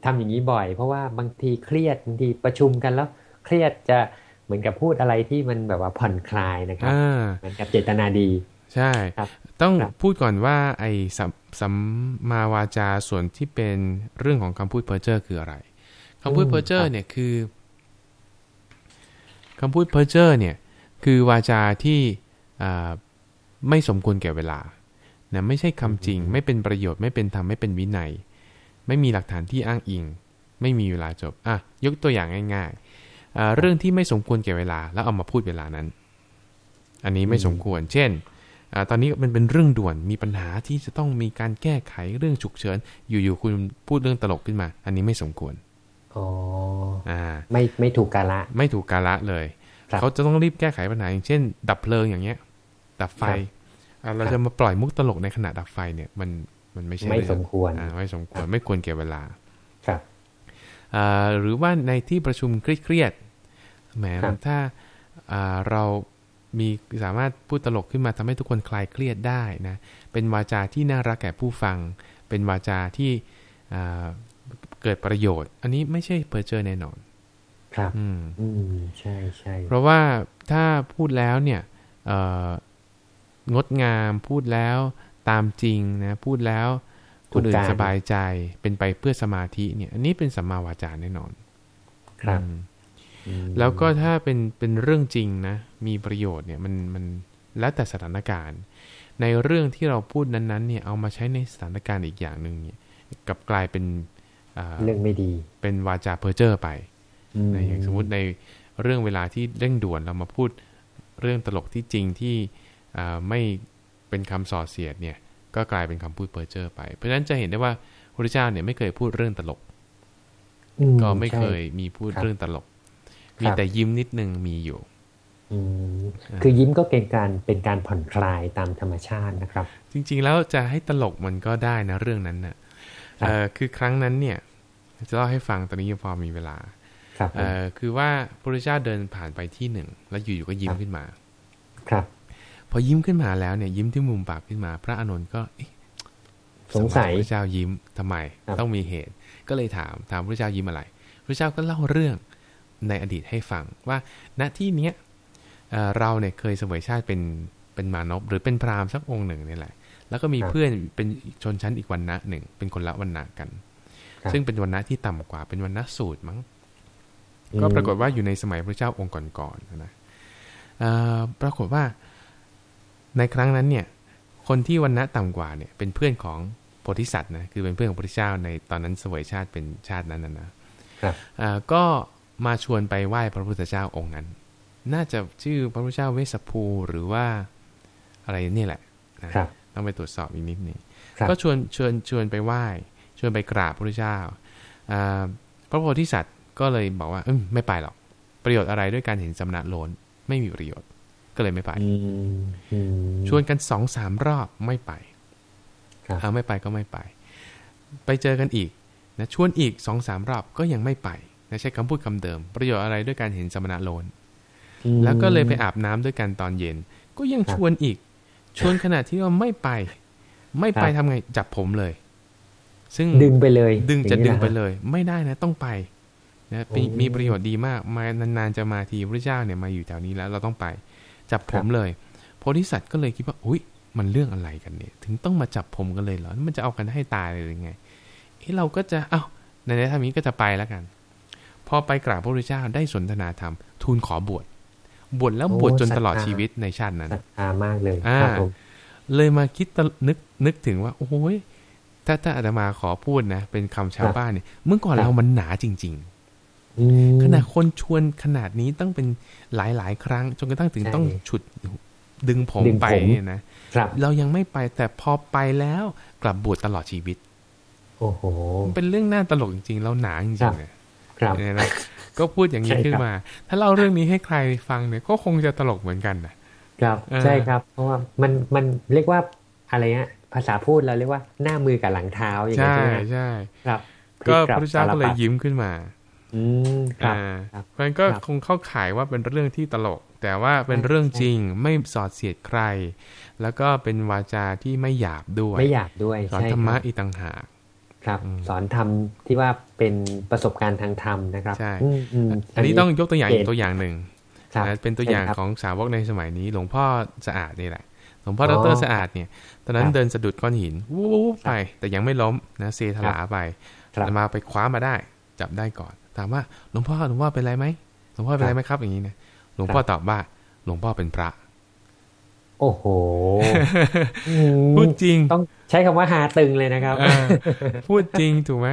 ทำอย่างนี้บ่อย เพราะว่าบางทีเครียดบางทีประชุมกันแล้ว เครียดจะเหมือนกับพูดอะไรที่มันแบบว่าผ่อนคลายนะครับเหมือนกับเจตนาดี ใช่ ต้องพูดก่อนว่าไอ้สัมมาวาจาส่วนที่เป็นเรื่องของคำพูดเพอร์เจอร์คืออะไรคำพูดเพอร์เจอร์เนี่ยคือคำพูดเพอร์เจอร์เนี่ยคือวาจาที่ไม่สมควรแก่เวลานะไม่ใช่คำจริง ไม่เป็นประโยชน์ไม่เป็นธรรมไม่เป็นวินัย ไม่มีหลักฐานที่อ้างอิง ไม่มีเวลาจบอะยกตัวอย่างง่ายๆเรื่องที่ไม่สมควรแก่เวลา แล้วเอามาพูดเวลานั้น อันนี้ไม่สมควร เช่นอ ตอนนี้มันเป็นเรื่องด่วนมีปัญหาที่จะต้องมีการแก้ไขเรื่องฉุกเฉิน อยู่ๆคุณพูดเรื่องตลกขึ้นมา อันนี้ไม่สมควรอ๋ออ่าไม่ไม่ถูกกาละ ไม่ถูกกาละเลย เขาจะต้องรีบแก้ไขปัญหาอย่างเช่น ดับเพลิงอย่างเงี้ย ดับไฟเราจะมาปล่อยมุกตลกในขณะดับไฟเนี่ยมันมันไม่ใช่ไม่สมควรอ่าไม่สมควรไม่ควรเก็บเวลาครับอ่าหรือว่าในที่ประชุมเครียดๆแหมถ้าอ่าเรา มีสามารถพูดตลกขึ้นมาทำให้ทุกคนคลายเครียดได้นะเป็นวาจาที่น่ารักแก่ผู้ฟัง เป็นวาจาที่เกิดประโยชน์ อันนี้ไม่ใช่เพอร์เจอร์แน่นอน ครับอืมอืมใช่ใช่เพราะว่าถ้าพูดแล้วเนี่ยงดงามพูดแล้วตามจริงนะพูดแล้วคนอื่นสบายใจเป็นไปเพื่อสมาธิเนี่ย อันนี้เป็นสัมมาวาจาแน่นอน ครับ แล้วก็ถ้าเป็นเป็นเรื่องจริงนะ มีประโยชน์เนี่ยมันมันแล้วแต่สถานการณ์ ในเรื่องที่เราพูดนั้นๆเนี่ยเอามาใช้ในสถานการณ์อีกอย่างหนึ่งเนี่ยกับกลายเป็นเรื่องไม่ดี เป็นวาจาเพอร์เจอร์ไปนอย่างสมมุติในเรื่องเวลาที่เร่งด่วนเรามาพูดเรื่องตลกที่จริงที่ไม่เป็นคำส่อเสียดเนี่ย ก็กลายเป็นคำพูดเพอร์เจอร์ไป เพราะฉะนั้นจะเห็นได้ว่าพระเจ้าเนี่ยไม่เคยพูดเรื่องตลก ก็ไม่เคยมีพูดเรื่องตลก มีแต่ยิ้มนิดนึงมีอยู่คือยิ้มก็เป็นการเป็นการผ่อนคลายตามธรรมชาตินะครับ จริง ๆ แล้วจะให้ตลกมันก็ได้นะเรื่องนั้นน่ะคือครั้งนั้นเนี่ย จะเล่าให้ฟังตอนนี้ยังพอมีเวลาครับผมเอ่อคือว่าพระพุทธเจ้าเดินผ่านไปที่หนึ่ง แล้วอยู่ๆก็ยิ้มขึ้นมา ครับ พอยิ้มขึ้นมาแล้วเนี่ย ยิ้มที่มุมปากขึ้นมา พระอานนท์ก็เอ๊ะสงสัยพระเจ้ายิ้มทำไมครับต้องมีเหตุ ก็เลยถามถามพระเจ้ายิ้มอะไร พระเจ้าก็เล่าเรื่อง ในอดีตให้ฟังว่าณที่เนี้ยเอ่อเราเนี่ยเคยเสวยชาติเป็นเป็นมานพหรือเป็นพราหมณ์สักองค์หนึ่งนี่แหละ แล้วก็มีครับเพื่อนเป็นชนชั้นอีกวันนะหนึ่งเป็นคนละวันนะกันครับซึ่งเป็นวันนะที่ต่ำกว่าเป็นวันนะสูตรมั้ง ก็ปรากฏว่าอยู่ในสมัยพระเจ้าองค์ก่อนๆนะเอ่อปรากฏว่าในครั้งนั้นเนี่ย คนที่วันณะต่ำกว่าเนี่ย เป็นเพื่อนของโพธิสัตว์นะคือเป็นเพื่อนของพระพุทธเจ้าในตอนนั้นเสวยชาติเป็นชาตินั้นนะนะครับเอ่อก็ มาชวนไปไหว้พระพุทธเจ้าองค์นั้น น่าจะชื่อพระพุทธเจ้าเวสสภูหรือว่าอะไรนี่แหละนะครับต้องไปตรวจสอบอีกนิดนึงครับก็ชวนชวนชวนไปไหว้ชวนไปกราบพระพุทธเจ้าอ่าพระโพธิสัตว์ก็เลยบอกว่าอืมไม่ไปหรอก ประโยชน์อะไรด้วยการเห็นสำนักโลนไม่มีประโยชน์ ก็เลยไม่ไปอืมอืมชวนกันสองสามรอบไม่ไปครับเอาไม่ไปก็ไม่ไป ไปเจอกันอีกนะชวนอีกสองสามรอบก็ยังไม่ไป นะใช้คำพูดคำเดิม ประโยชน์อะไรด้วยการเห็นสมณะโลนอืมแล้วก็เลยไปอาบน้ำด้วยกันตอนเย็น ก็ยังครับชวนอีก ชวนขนาดที่ว่าไม่ไป ไม่ไปครับทำไงจับผมเลย ซึ่งดึงไปเลย ดึงอย่าจะนี้ดึงนไปเลย ไม่ได้นะต้องไปนะมีโอ้มีประโยชน์ดีมากมานานๆจะมาทีพระเจ้าเนี่ยมาอยู่แถวนี้แล้วเราต้องไป จับผมเลยโพธิสัตว์ก็เลยคิดว่าอุ้ยมันเรื่องอะไรกันเนี่ย ถึงต้องมาจับผมกันเลยเหรอมันจะเอากันให้ตายเลยหรือไงเอ้เราก็จะเอ้าในในทางนี้ก็จะไปแล้วกัน พอไปกราบพระพุทธเจ้าได้สนทนาธรรม ทูลขอบวช บวชแล้วบวชจนตลอดชีวิตในชาตินั้นศรัทธามากเลยอ่าครับผมเลยมาคิดตะนึกนึกถึงว่า โอ้ยถ้าถ้าอาตมาขอพูดนะ เป็นคำชาวบ้านเนี่ย เมื่อก่อนเรามันหนาจริงอืมๆขนาดคนชวนขนาดนี้ต้องเป็นหลายหลายๆครั้ง จนกระทั่งถึงใช่ต้องฉุดดึงผมดึงผมไปเนี่ยนะครับเรายังไม่ไปแต่พอไปแล้วกลับบวชตลอดชีวิต โอ้โหมันเป็นเรื่องน่าตลกจริง ๆ เราหนาจริครับงๆเนี่ยครับเนี่ยนะก็พูดอย่างนี้ใช่ครับขึ้นมา ถ้าเล่าเรื่องนี้ให้ใครฟังเนี่ยก็คงจะตลกเหมือนกันนะครับเออใช่ครับ เพราะว่ามันมันเรียกว่าอะไรเงี้ยภาษาพูดเราเรียกว่าหน้ามือกับหลังเท้าอย่างเงี้ใช่ยใช่ไหมใช่ครับ ก็พลิพระพุทธเจ้าก็เลยสรพัดยิ้มขึ้นมา อืมครับอ่าครับเพราะฉะนั้นก็ครับคงเข้าข่ายว่าเป็นเรื่องที่ตลก แต่ว่าเป็นใช่เรื่องใช่จริงไม่สอดเสียดใคร แล้วก็เป็นวาจาที่ไม่หยาบด้วยไม่อยากด้วยสอนใช่ธรรคมะรับอีกต่างหาก ครับอืมสอนธรรมที่ว่าเป็นประสบการณ์ทางธรรมนะครับใช่อืมอืมอันนี้ต้องยกตัวอย่างเกอีณฑ์กตัวอย่างหนึ่งครับนะเป็นตัวอย่างเช่นครับของสาวกในสมัยนี้ หลวงพ่อสะอาดนี่แหละหลวงพ่ออ๋ดอรสะอาดเนี่ย ตอนนั้คนรับเดินสะดุดก้อนหินวูบไป แต่ยังไม่ล้มนะเซถลาไปครับแต่มาไปคว้ามาได้ จับได้ก่อน ถามว่าหลวงพ่อหลวงพ่อเป็นไรไหมหลวงพ่อเป็นไรไหมครับอย่างนี้นะหลวงพ่อตอบว่าหลวงพ่อเป็นพระ โอ้โหอืมพูดจริงต้อง ใช้คำว่าหาตึงเลยนะครับอ่าพูดจริงถูกไหม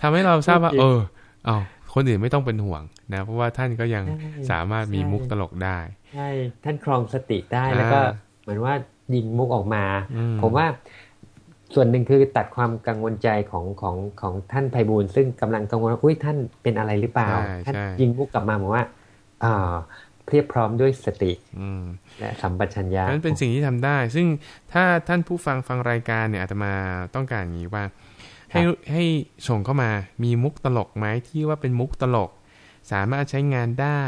ทำให้เราทราบว่าพูดจริงเออเอาคนอื่นไม่ต้องเป็นห่วงนะ เพราะว่าท่านก็ยังใช่สามารถมีใช่มุกตลกได้ใช่ท่านครองสติได้แล้วก็อ่าเหมือนว่ายิงมุกออกมาอืมผมว่าส่วนหนึ่งคือตัดความกังวลใจของของของท่านไพบูลย์ซึ่งกำลังกังวลว่าอุ้ยท่านเป็นอะไรหรือเปล่าใช่ท่านใช่ยิงมุกกลับมาบอกว่าอ่า เพียบพร้อมด้วยสติอืมและสัมปชัญญะนั้นเป็นสิ่งที่ทำได้ ซึ่งถ้าท่านผู้ฟังฟังรายการเนี่ยอาตมาต้องการอย่างนี้ว่า ให้ให้ส่งเข้ามามีมุกตลกไหมที่ว่าเป็นมุกตลก สามารถใช้งานได้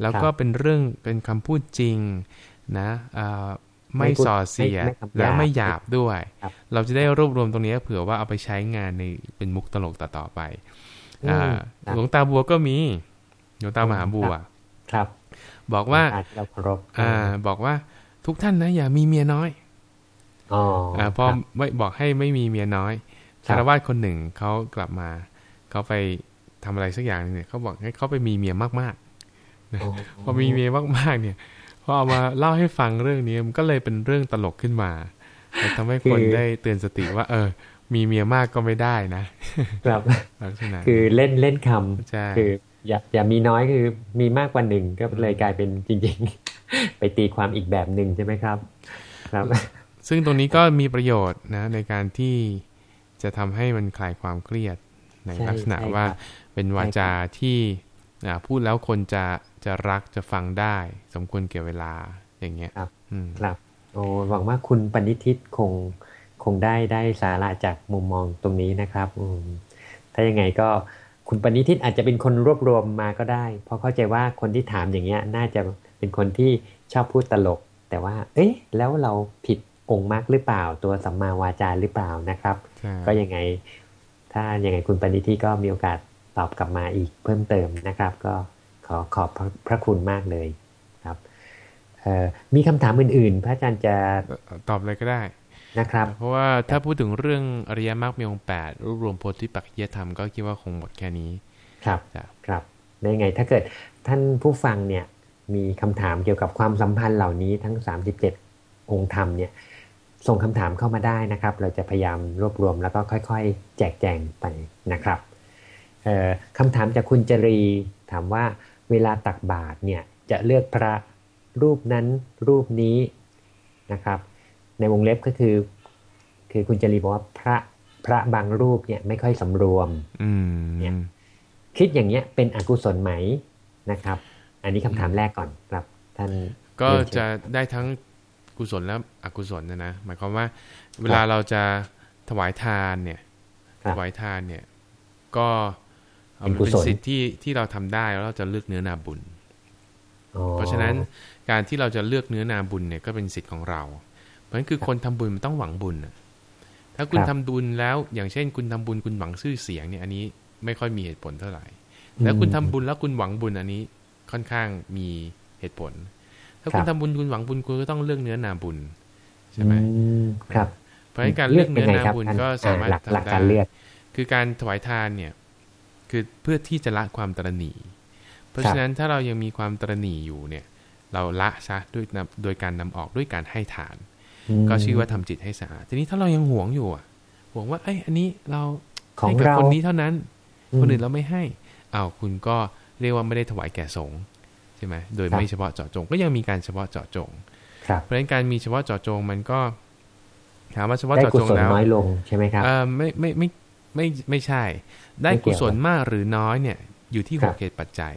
แล้วก็เป็นเรื่องเป็นคำพูดจริงนะเอ่อไม่ไม่พูดส่อเสียดไม่ไม่คำหยาบและไม่หยาบด้วยครับเราจะได้รวบรวมตรงนี้เผื่อว่าเอาไปใช้งานในเป็นมุกตลกต่อๆไปอืมอ่าครับหลวงตาบัวก็มีหลวงตามหาบัวครับ บอกว่าอาจเราเคารพอ่า บอกว่าทุกท่านนะอย่ามีเมียน้อยอ๋ออ่าพอครับไม่บอกให้ไม่มีเมียน้อยครัคาบรวาสคนหนึ่งเขากลับมาเขาไปทำอะไรสักอย่างหนึงเนี่ยเขาบอกให้เขาไปมีเมียมากอ๋อๆพอมีเมียมากๆเนี่ยพอเอามาเล่าให้ฟังเรื่องนี้มันก็เลยเป็นเรื่องตลกขึ้นมาแล้วทำให้คนได้เตือนสติว่า เออ มีเมียมากก็ไม่ได้นะครับลักษณะคือเล่นเล่นคใช่ำคือ อย่าอย่ามีน้อยคือมีมากกว่าหนึ่งก็เลยกลายเป็นจริง ๆ ไปตีความอีกแบบหนึ่งใช่ไหมครับ ครับ ซึ่งตรงนี้ก็มีประโยชน์นะ ในการที่จะทำให้มันคลายความเครียดในใช่ลักษณะใช่ว่าครับเป็นวาจาที่อ่าพูดแล้วคนจะจะรักจะฟังได้ สมควรเกี่ยวเวลาอย่างเงี้ยครับอืมครับโอ้หวังว่าคุณปณิทิตคงคงได้ได้สาระจากมุมมองตรงนี้นะครับอืมถ้ายังไงก็ คุณปณิทิตอาจจะเป็นคนรวบรวมมาก็ได้ เพราะเข้าใจว่าคนที่ถามอย่างเงี้ยน่าจะเป็นคนที่ชอบพูดตลก แต่ว่า เอ๊ะ แล้วเราผิดองค์มรรคหรือเปล่า ตัวสัมมาวาจาหรือเปล่านะครับใช่ก็ยังไง ถ้ายังไงคุณปณิธิก็มีโอกาสตอบกลับมาอีกเพิ่มเติมนะครับ ก็ขอขอบพระพระคุณมากเลยครับเอ่อมีคำถามอื่นๆ พระอาจารย์จะตอบเลยก็ได้ นะครับ เพราะว่าถ้าพูดถึงเรื่องอริยมรรคมีองค์แปดรวบรวมโพธิปักขิยธรรมก็คิดว่าคงหมดแค่นี้ ครับจ้ะครับได้ไงถ้าเกิดท่านผู้ฟังเนี่ยมีคำถามเกี่ยวกับความสัมพันธ์เหล่านี้ทั้ง 37 องค์ธรรมเนี่ยส่งคำถามเข้ามาได้นะครับ เราจะพยายามรวบรวมแล้วก็ค่อยๆ แจกแจงไปนะครับเอ่อคำถามจากคุณจรีถามว่าเวลาตักบาตรเนี่ยจะเลือกพระรูปนั้นรูปนี้นะครับ ในวงเล็บก็คือ คือคุณจรีบอกว่าพระพระบางรูปเนี่ยไม่ค่อยสำรวมอืมเนี่ยคิดอย่างเงี้ยเป็นอกุศลไหมนะครับ อันนี้คำถามแรกก่อนครับ ท่านก็เรียนเชิญจะได้ทั้งกุศลและอกุศลนะนะหมายความว่า เวลาเราจะถวายทานเนี่ยครัถบวายทานเนี่ย ก็เอ่อเป็นมันกุเป็นศลสิทธิ์ที่ที่เราทำได้แล้วเราจะเลือกเนื้อนาบุญอ๋อเพราะฉะนั้นการที่เราจะเลือกเนื้อนาบุญเนี่ยก็เป็นสิทธิ์ของเราเพ ราะฉะนั้นคือคนทำบุญมันต้องหวังบุญน่ะถ้าคุณทำบุญแล้ว อย่างเช่น คุณทำบุญคุณหวังชื่อเสียงเนี่ยอันนี้ไม่ค่อยมีเหตุผลเท่าไหร่แต่คุณทำบุญแล้วคุณหวังบุญอันนี้ค่อนข้างมีเหตุผล ถ้าคุณทำบุญคุณหวังบุญคุณก็ต้องเลือกเนื้อนาบุญใช่ไหมอืมครับ เพราะฉะนั้นการเลือกเนื้อยังไงนาครับบุญท่านก็สามารถอ่หลักหลักทำได้การเลือกคือการถวายทานเนี่ย คือเพื่อที่จะละความตระหนี่เพราะฉะนั้นถ้าเรายังมีความตระหนี่อยู่เนี่ย เราละซะด้วยนำโดยการนำออกด้วยการให้ทานม ก็ชื่อว่าทำจิตให้สะอาดทีนี้ถ้าเรายังหวงอยู่อะหวงว่าเอ้ยอันนี้เราของให้กับเราคนนี้เท่านั้นอืมคนอื่นเราไม่ให้อ้าวคุณก็เรียกว่าไม่ได้ถวายแก่สงฆ์ใช่ไหมโดยครับไม่เฉพาะเจาะจง ก็ยังมีการเฉพาะเจาะจงครับเพราะฉะนั้นการมีเฉพาะเจาะจงมันก็ถามว่าเฉพาะได้เจาะกุจงศลแล้วน้อยลงใช่ไหมครับเออไม่ไม่ไม่ไม่ไม่ใช่ ได้ไม่เกี่กุยวศลมากหรือน้อยเนี่ย อยู่ที่คหรับกเหตุปัจจัย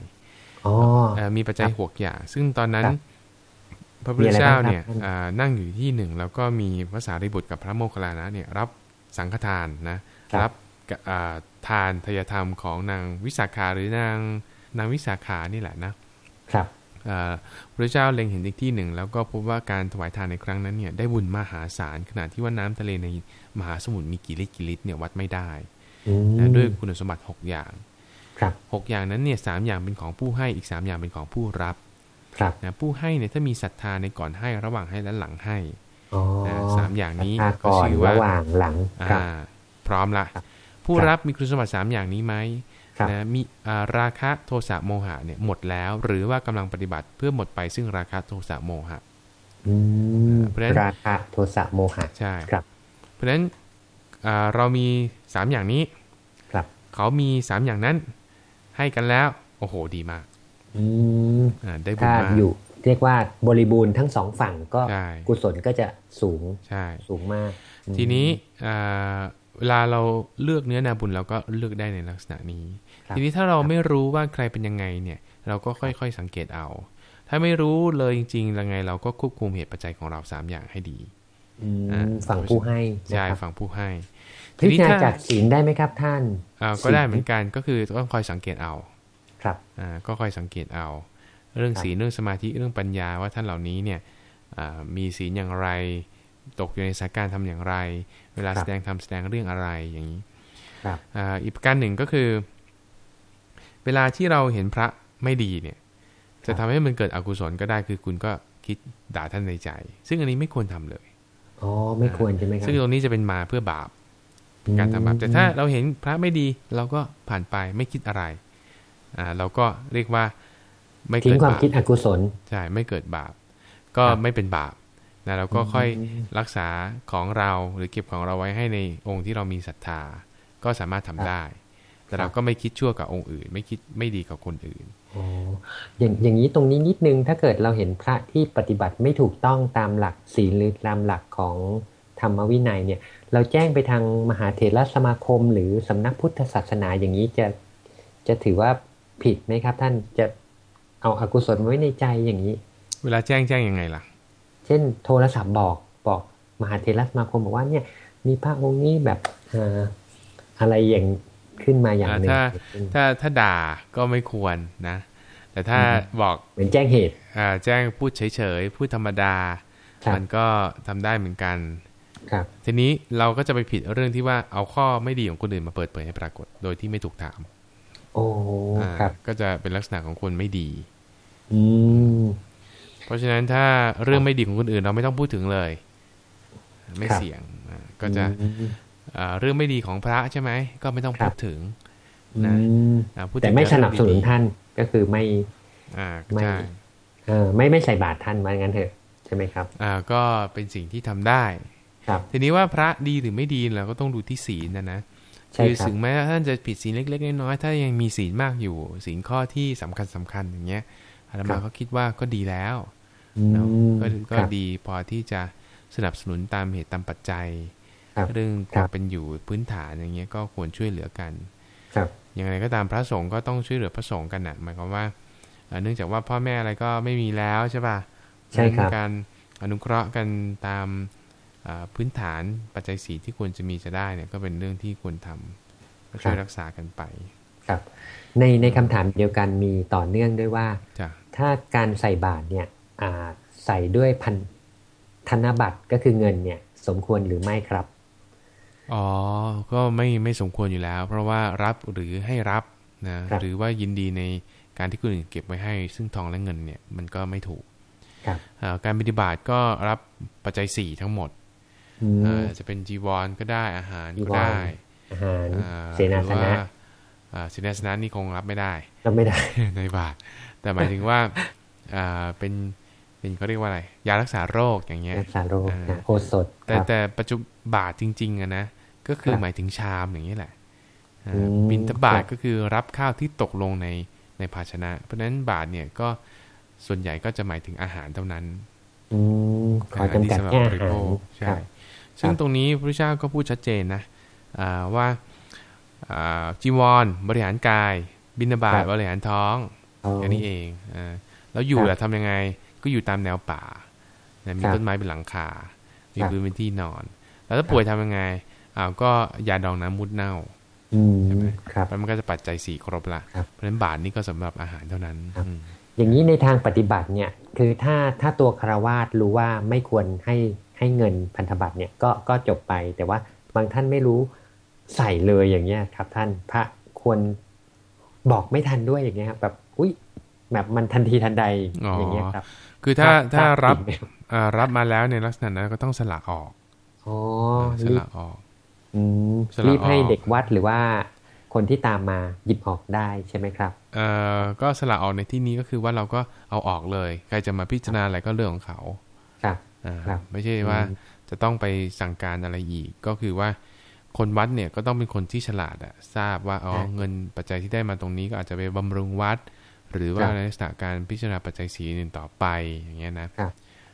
อ๋อเอ่อมีปัจจัยหกอย่าง ซึ่งตอนนั้นครับ พระพุทธเจ้าเนี่ยมีอะไรบ้างครับอ่านั่งอยู่ที่หนึ่งแล้วก็มีพระสารีบุตรกับพระโมคคัลลานะเนี่ยรับสังฆทานนะรับกับอ่าทานทายธรรมของนางวิสาขาหรือนางนางวิสาขานี่แหละนะครับอ่าพระเจ้าเล็งเห็นอีกที่หนึ่งแล้วก็พบว่าการถวายทานในครั้งนั้นเนี่ยได้บุญมหาศาลขนาดที่ว่าน้ำทะเลในมหาสมุทรมีกี่ลิตรกี่ลิตรเนี่ยวัดไม่ได้อืมนะด้วยคุณสมบัติ6อย่างครับ6อย่างนั้นเนี่ยสามอย่างเป็นของผู้ให้อีก3อย่างเป็นของผู้รับครับ นะผู้ให้เนี่ยถ้ามีศรัทธาในก่อนให้ระหว่างให้และหลังให้อ๋อนะสามอย่างนี้ศรัทธก็ก่อนชื่อว่าระหว่างหลังครับอ่าพร้อมละครับผู้ครับรับมีคุณสมบัติ3อย่างนี้ไหมครับนะมีอ่าราคะโทสะโมหะเนี่ยหมดแล้ว หรือว่ากำลังปฏิบัติเพื่อหมดไปซึ่งราคะโทสะโมหะอืมเพราะฉะนั้นราคะโทสะโมหะใช่ครับ เพราะฉะนั้นอ่าเรามี3อย่างนี้ครับ เขามี3อย่างนั้น ให้กันแล้ว โอ้โหดีมาก อืมอ่าได้บุญถ้ามากอยู่ เรียกว่าบริบูรณ์ทั้งสองฝั่งก็ใช่กุศลก็จะสูงใช่สูงมากอืมทีนี้อ่าเวลาเราเลือกเนื้อนาบุญเราก็เลือกได้ในลักษณะนี้ครับทีนี้ถ้าเราไม่รู้ว่าใครเป็นยังไงเนี่ย เราก็ค่อยๆสังเกตเอา ถ้าไม่รู้เลยจริงๆยังไงเราก็ควบคุมเหตุปัจจัยของเรา3อย่างให้ดีอืมอ่าฝั่งผู้ให้นะใช่ครับฝั่งผู้ให้ทีพินี้จารณาถ้าจากศีลได้ไหมครับท่านอ่าก็ได้เหมือนกันก็คือต้องคอยสังเกตเอา ครับอ่าก็คอยสังเกตเอา เรื่องครับศีลเรื่องสมาธิเรื่องปัญญาว่าท่านเหล่านี้เนี่ยอ่ามีศีลอย่างไร ตกอยู่ในสถานการณ์ทำอย่างไร เวลาแสดงทำแสดงเรื่องอะไรอย่างนี้ครับอ่าอีกประการหนึ่งก็คือ เวลาที่เราเห็นพระไม่ดีเนี่ยจะทำให้มันเกิดอกุศลก็ได้คือคุณก็คิดด่าท่านในใจ ซึ่งอันนี้ไม่ควรทำเลยอ๋อไม่ควรใช่ไหมครับซึ่งตรงนี้จะเป็นมาเพื่อบาป การทำบาปแต่ถ้าเราเห็นพระไม่ดีเราก็ผ่านไปไม่คิดอะไร อ่าเราก็เรียกว่าไม่ทิ้เกิงดความบาปคิดอกุศลใช่ไม่เกิดบาป ก็ครับไม่เป็นบาปนะเราก็ค่อยอืมรักษาของเราหรือเก็บของเราไว้ให้ในองค์ที่เรามีศรัทธา ก็สามารถทำได้ แต่เราก็ไม่คิดชั่วกับองค์อื่น ไม่คิดไม่ดีกับคนอื่นอ๋ออย่างอย่างนี้ตรงนี้นิดนึงถ้าเกิดเราเห็นพระที่ปฏิบัติไม่ถูกต้องตามหลักศีลหรือตามหลักของธรรมวินัยเนี่ย เราแจ้งไปทางมหาเถรสมาคม หรือสำนักพุทธศาสนาอย่างนี้จะจะถือว่า ผิดไหมครับ ท่านจะเอาอากุศลไว้ในใจอย่างนี้ เวลาแจ้งแจ้งยังไงล่ะ เช่น โทรศัพท์บอกบอกมหาเทรสมาคมบอกว่าเนี่ย มีพระองค์นี้แบบเอ่ออะไรอย่างขึ้นมาอย่างหนึ่งถ้าถ้าถ้าด่าก็ไม่ควรนะ แต่ถ้าบอกเหมือนแจ้งเหตุอ่าแจ้งพูดเฉยๆพูดธรรมดาครับมันก็ทำได้เหมือนกันครับทีนี้เราก็จะไปผิดเรื่องที่ว่าเอาข้อไม่ดีของคนอื่นมาเปิดเผยให้ปรากฏ โดยที่ไม่ถูกถาม โอ้อ่าครับ ก็จะเป็นลักษณะของคนไม่ดี อืมเพราะฉะนั้นถ้าเรื่องไม่ดีของคนอื่นเราไม่ต้องพูดถึงเลย ไม่ครับเสี่ยงอ่าก็จะอืมอ่าเรื่องไม่ดีของพระใช่ไหมก็ไม่ต้องครัพูบดถึงอืนะมอ่าพูดถึงแต่ไม่สนับสนุนเรื่องดีท่านก็คือไม่ๆอ่าไม่ใช่เออไม่ไม่ใส่บาตรท่านมางั้นเถอะใช่ไหมครับ อ่าก็เป็นสิ่งที่ทำได้ครับทีนี้ว่าพระดีหรือไม่ดีเราก็ต้องดูที่ศีลนะนะใช่ คือครับถึงแม้ท่านจะผิดศีลเล็กๆน้อยๆถ้ายังมีศีลมากอยู่ศีลข้อที่สำคัญสคัญๆอย่างเงี้ยอาตมาก็คิดว่าก็ดีแล้วอืเนาะมก็ก็ครับดีพอที่จะสนับสนุนตามเหตุตามปัจจัยครับเรื่องคครัวามบเป็นอยู่พื้นฐานอย่างเงี้ยก็ควรช่วยเหลือกันครับอย่างไรก็ตามพระสงฆ์ก็ต้องช่วยเหลือพระสงฆ์กันนะหมายความว่าเอ่อเนื่องจากว่าพ่อแม่อะไรก็ไม่มีแล้วใช่ป่ะใช่ครับดังนั้นการอนุเคราะห์กันตามอ่า พื้นฐานปัจจัยสีที่ควรจะมีจะได้เนี่ยก็เป็นเรื่องที่ควรทำก็ช่วยรักษากันไป ครับ ในในคำถามเดียวกันมีต่อเนื่องด้วยว่าจ้ะถ้าการใส่บาตรเนี่ยอ่าใส่ด้วยพันธนบัตรก็คือเงินเนี่ย สมควรหรือไม่ครับอ๋อ ก็ไม่ไม่สมควรอยู่แล้ว เพราะว่ารับหรือให้รับนะครับหรือว่ายินดีในการที่คนอื่นเก็บไว้ให้ ซึ่งทองและเงินเนี่ยมันก็ไม่ถูกครับอ่าการปฏิบัติก็รับปัจจัยสี่ทั้งหมดอืมเอ่อ จะเป็นจีวรก็ได้อาหารจีก็วรได้อาหารอ่าเสนาสหรือนะว่าอ่าเสนาสนะนี่คงรับไม่ได้ก็ไม่ได้ในบาท แต่หมายถึงว่าอ่าเป็นเป็นเขาเรียกว่าอะไร ยารักษาโรคอย่างเงี้ยรักษาโรคอ่านะโอสถคแต่รับแต่ปัจจุบาทจริงๆอะนะก็คือครับหมายถึงชามอย่างนี้แหละอ่าอืมบินทบาทครับก็คือรับข้าวที่ตกลงในในภาชนะ เพราะฉะนั้นบาทเนี่ยก็ส่วนใหญ่ก็จะหมายถึงอาหารเท่านั้นอืมขออาหารจำที่กัดสำหรับแค่บอาริหาโภรคคใช่รับ ซึ่งครับตรงนี้พระเจ้าก็พูดชัดเจนนะอ่าว่าอ่าจีวรบริหารกาย บินาบาครัตบบริหารท้องอ๋ออย่างนี้เองอ่าแล้วอยู่ครับล่ะทำยังไงก็อยู่ตามแนวป่านะมีครับต้นไม้เป็นหลังคา มีครับพื้นเป็นที่นอน แล้วถ้าป่วยทำยังไงอ้าวก็ยาดองน้ำมุดเน่าอืมใช่ไหมครับแล้วมันก็จะปัจจัยสี่ครบละครับเพราะฉะนั้นบาทนี่ก็สำหรับอาหารเท่านั้นครับอืมอย่างนี้ในทางปฏิบัติเนี่ย คือถ้าถ้าตัวคารวาสรู้ว่าไม่ควรให้ ให้เงินพันธบัตรเนี่ยก็ก็จบไป แต่ว่าบางท่านไม่รู้ใส่เลยอย่างเงี้ยครับ ท่านพระควรบอกไม่ทันด้วยอย่างเงี้ยครับแบบอุ้ยแบบมันทันทีทันใดอย่างเงี้ยครับ คือถ้าครับถ้าครัรับบอ่ารับมาแล้วในลักษณะนั้นก็ต้องสละออกอ๋อสรีบละออกอืมสละรีบให้ออกเด็กวัดหรือว่าคนที่ตามมาหยิบออกได้ใช่ไหมครับ เอ่อ ก็สละออกในที่นี้ก็คือว่าเราก็เอาออกเลย ใครจะมาพิจารณาอะไรก็เรื่องของเขาครับอ่าครับ ไม่ใช่ว่าอืมจะต้องไปสั่งการอะไรอีก ก็คือว่าคนวัดเนี่ยก็ต้องเป็นคนที่ฉลาดอะทราบว่าอ๋อเงินปัจจัยที่ได้มาตรงนี้ก็อาจจะไปบำรุงวัด หรือว่าในลักษณะการพิจารณาปัจจัยสีอื่นต่อไปอย่างเงี้ยนะครับ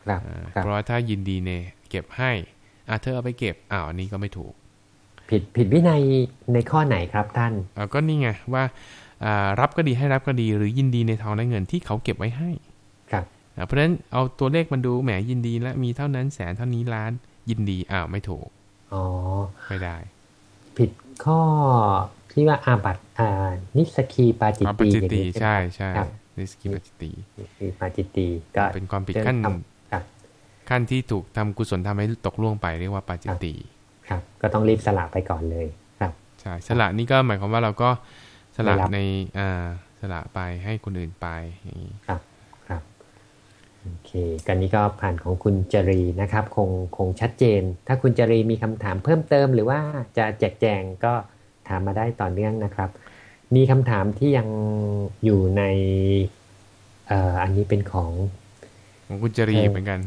ครับอ่าครับเพราะว่าถ้ายินดีเนี่ยเก็บให้อะเธอเอาไปเก็บอ้าวอันนี้ก็ไม่ถูก ผิดผิดวินัยในข้อไหนครับท่านอ่าก็นี่ไงว่าอ่ารับก็ดีให้รับก็ดี หรือยินดีในทองและเงินที่เขาเก็บไว้ให้ครับอ่า เพราะฉะนั้นเอาตัวเลขมันดูแหมยินดีแล้วมีเท่านั้นแสนเท่านี้ล้านยินดีอ้าวไม่ถูกอ๋อไม่ได้ ผิดข้อที่ว่าอาบัตอ่านิสกีปาจิตความปตีจิตอย่างตินี้ใช่ไหมใช่ครับนิสกิปจิตติคือปาจิตตีก็เป็นความผิดเรื่องขั้นทำครับขั้นที่ถูกทำกุศลทำให้ตกล่วงไปเรียกว่าปาจิตติครับ ก็ต้องรีบสละไปก่อนเลยครับใช่สละนี่ก็หมายความว่าเราก็สละไม่รับในอ่าสละไปให้คนอื่นไปอย่างนี้ครับครับ โอเคกันนี้ก็ผ่านของคุณจรีนะครับ คงคงชัดเจน ถ้าคุณจรีมีคำถามเพิ่มเติม หรือว่าจะแจกแจงก็ถามมาได้ต่อเนื่องนะครับ มีคำถามที่ยังอยู่ในเอ่ออันนี้เป็นของของคุณจรีเออเหมือนกัน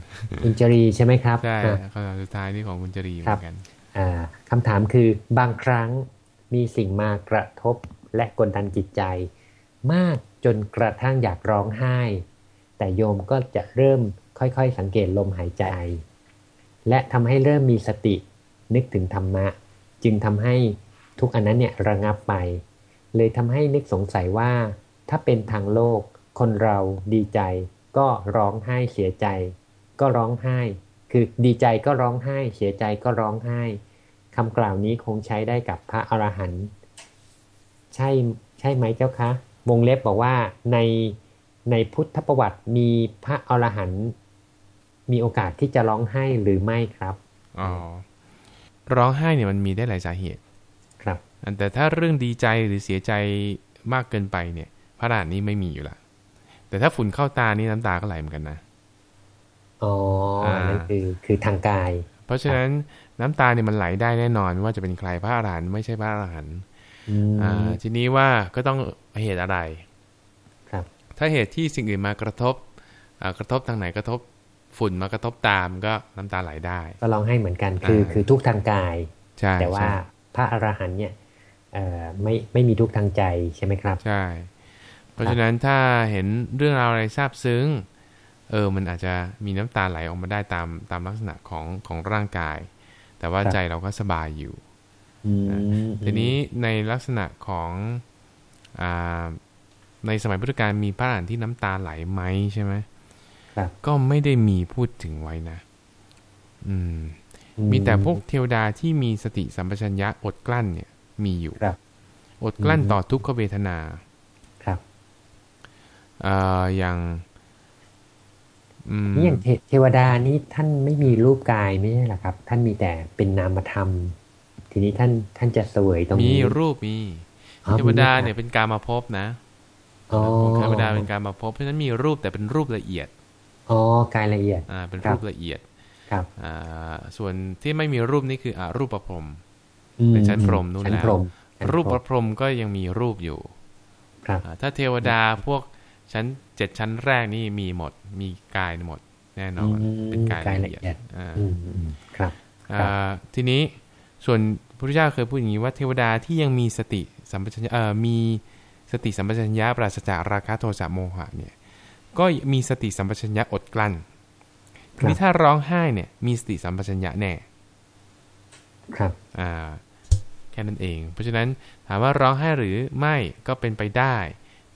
คุณจรีใช่ไหมครับใช่อะคำถามสุดท้ายนี่ของคุณจรีเหครัมืบอนกันอ่าคำถามคือบางครั้งมีสิ่งมากระทบและกดดันจิตใจ มากจนกระทั่งอยากร้องไห้ แต่โยมก็จะเริ่มค่อยๆ สังเกตลมหายใจ และทำให้เริ่มมีสตินึกถึงธรรมะ จึงทำให้ทุกอันนั้นเนี่ยระงับไป เลยทำให้นึกสงสัยว่า ถ้าเป็นทางโลก คนเราดีใจ ก็ร้องไห้เสียใจ ก็ร้องไห้ คือดีใจก็ร้องไห้ เสียใจก็ร้องไห้คำกล่าวนี้คงใช้ได้กับพระอรหันต์ใช่ใช่ไหมเจ้าคะวงเล็บบอกว่าใน ในพุทธประวัติมีพระอรหันต์มีโอกาสที่จะร้องไห้หรือไม่ครับอ๋อร้องไห้เนี่ยมันมีได้หลายสาเหตุ ครับ แต่ถ้าเรื่องดีใจหรือเสียใจมากเกินไปเนี่ย พระอรหันต์นี่ไม่มีอยู่ละแต่ถ้าฝุ่นเข้าตานี่น้ำตาก็ไหลเหมือนกันนะอ๋ออันนั่นคือคือทางกาย เพราะฉะนั้นน้ำตาเนี่ยมันไหลได้แน่นอนว่าจะเป็นใครพระอรหันต์ไม่ใช่พระอรหันต์อืมอ่าทีนี้ว่าก็ต้องเหตุอะไรครับ ถ้าเหตุที่สิ่งอื่นมากระทบอ่ากระทบทางไหนกระทบฝุ่นมากระทบตามก็น้ำตาไหลได้ ก็ร้องไห้เหมือนกันคืออ่าคือทุกข์ทางกายใช่แต่ว่าใช่พระอรหันต์เนี่ยเอ่อไม่ไม่มีทุกข์ทางใจใช่ไหมครับใช่ เพราะฉะนั้นถ้าเห็นเรื่องราวอะไรซาบซึ้งเออมันอาจจะมีน้ำตาไหลออกมาได้ตามตามลักษณะของของร่างกาย แต่ว่าครับใจเราก็สบายอยู่อืมทีนี้ในลักษณะของอ่า ในสมัยพุทธกาลมีพระอรหันต์ที่น้ำตาไหลไหมใช่ไหมครับก็ไม่ได้มีพูดถึงไว้นะ อืมอืมีแต่พวกเทวดาที่มีสติสัมปชัญญะอดกลั้นเนี่ย มีอยู่ครับอดกลั้นอืมต่อทุกขเวทนาครับเอ่ออย่างอืมนี่อย่างเทเทวดานี่ท่านไม่มีรูปกายไม่ใช่เหรอครับ ท่านมีแต่เป็นนามธรรม ทีนี้ท่านท่านจะเสวยตรงมีนี้รูปมีอ๋อเทวดามีรูปเนี่ยเป็นการมาพบนะ อ๋อเทวดาเป็นการมาพบ เพราะฉะนั้นมีรูปแต่เป็นรูปละเอียดอ๋อกายละเอียดอ่าเป็นครับรูปละเอียดครับอ่าส่วนที่ไม่มีรูปนี่คืออารูปประพรหมอืมเป็นชั้นพรหมนู่นชั้นแล้วพรหมชั้นรูปพปรหมระพรหมก็ยังมีรูปอยู่ ครับอ่าถ้าเทวดาพวกชั้นเจ็ดชั้นแรกนี่มีหมด มีกายหมด แน่นอนอืมเป็นกายกายละละเอียดเอียดอ่าอืมอืมครับอ่าทีนี้ส่วนพระพุทธเจ้าเคยพูดอย่างนี้ว่าเทวดาที่ยังมีสติสัมปชัญญะเอ่อมี สติสัมปชัญญะปราศจากราคะโทสะโมหะเนี่ยก็มีสติสัมปชัญญะอดกลั้นคทีรับนี้ถ้าร้องไห้เนี่ย มีสติสัมปชัญญะแน่ ครับ อ่า แค่นั้นเอง เพราะฉะนั้นถามว่าร้องไห้หรือไม่ก็เป็นไปได้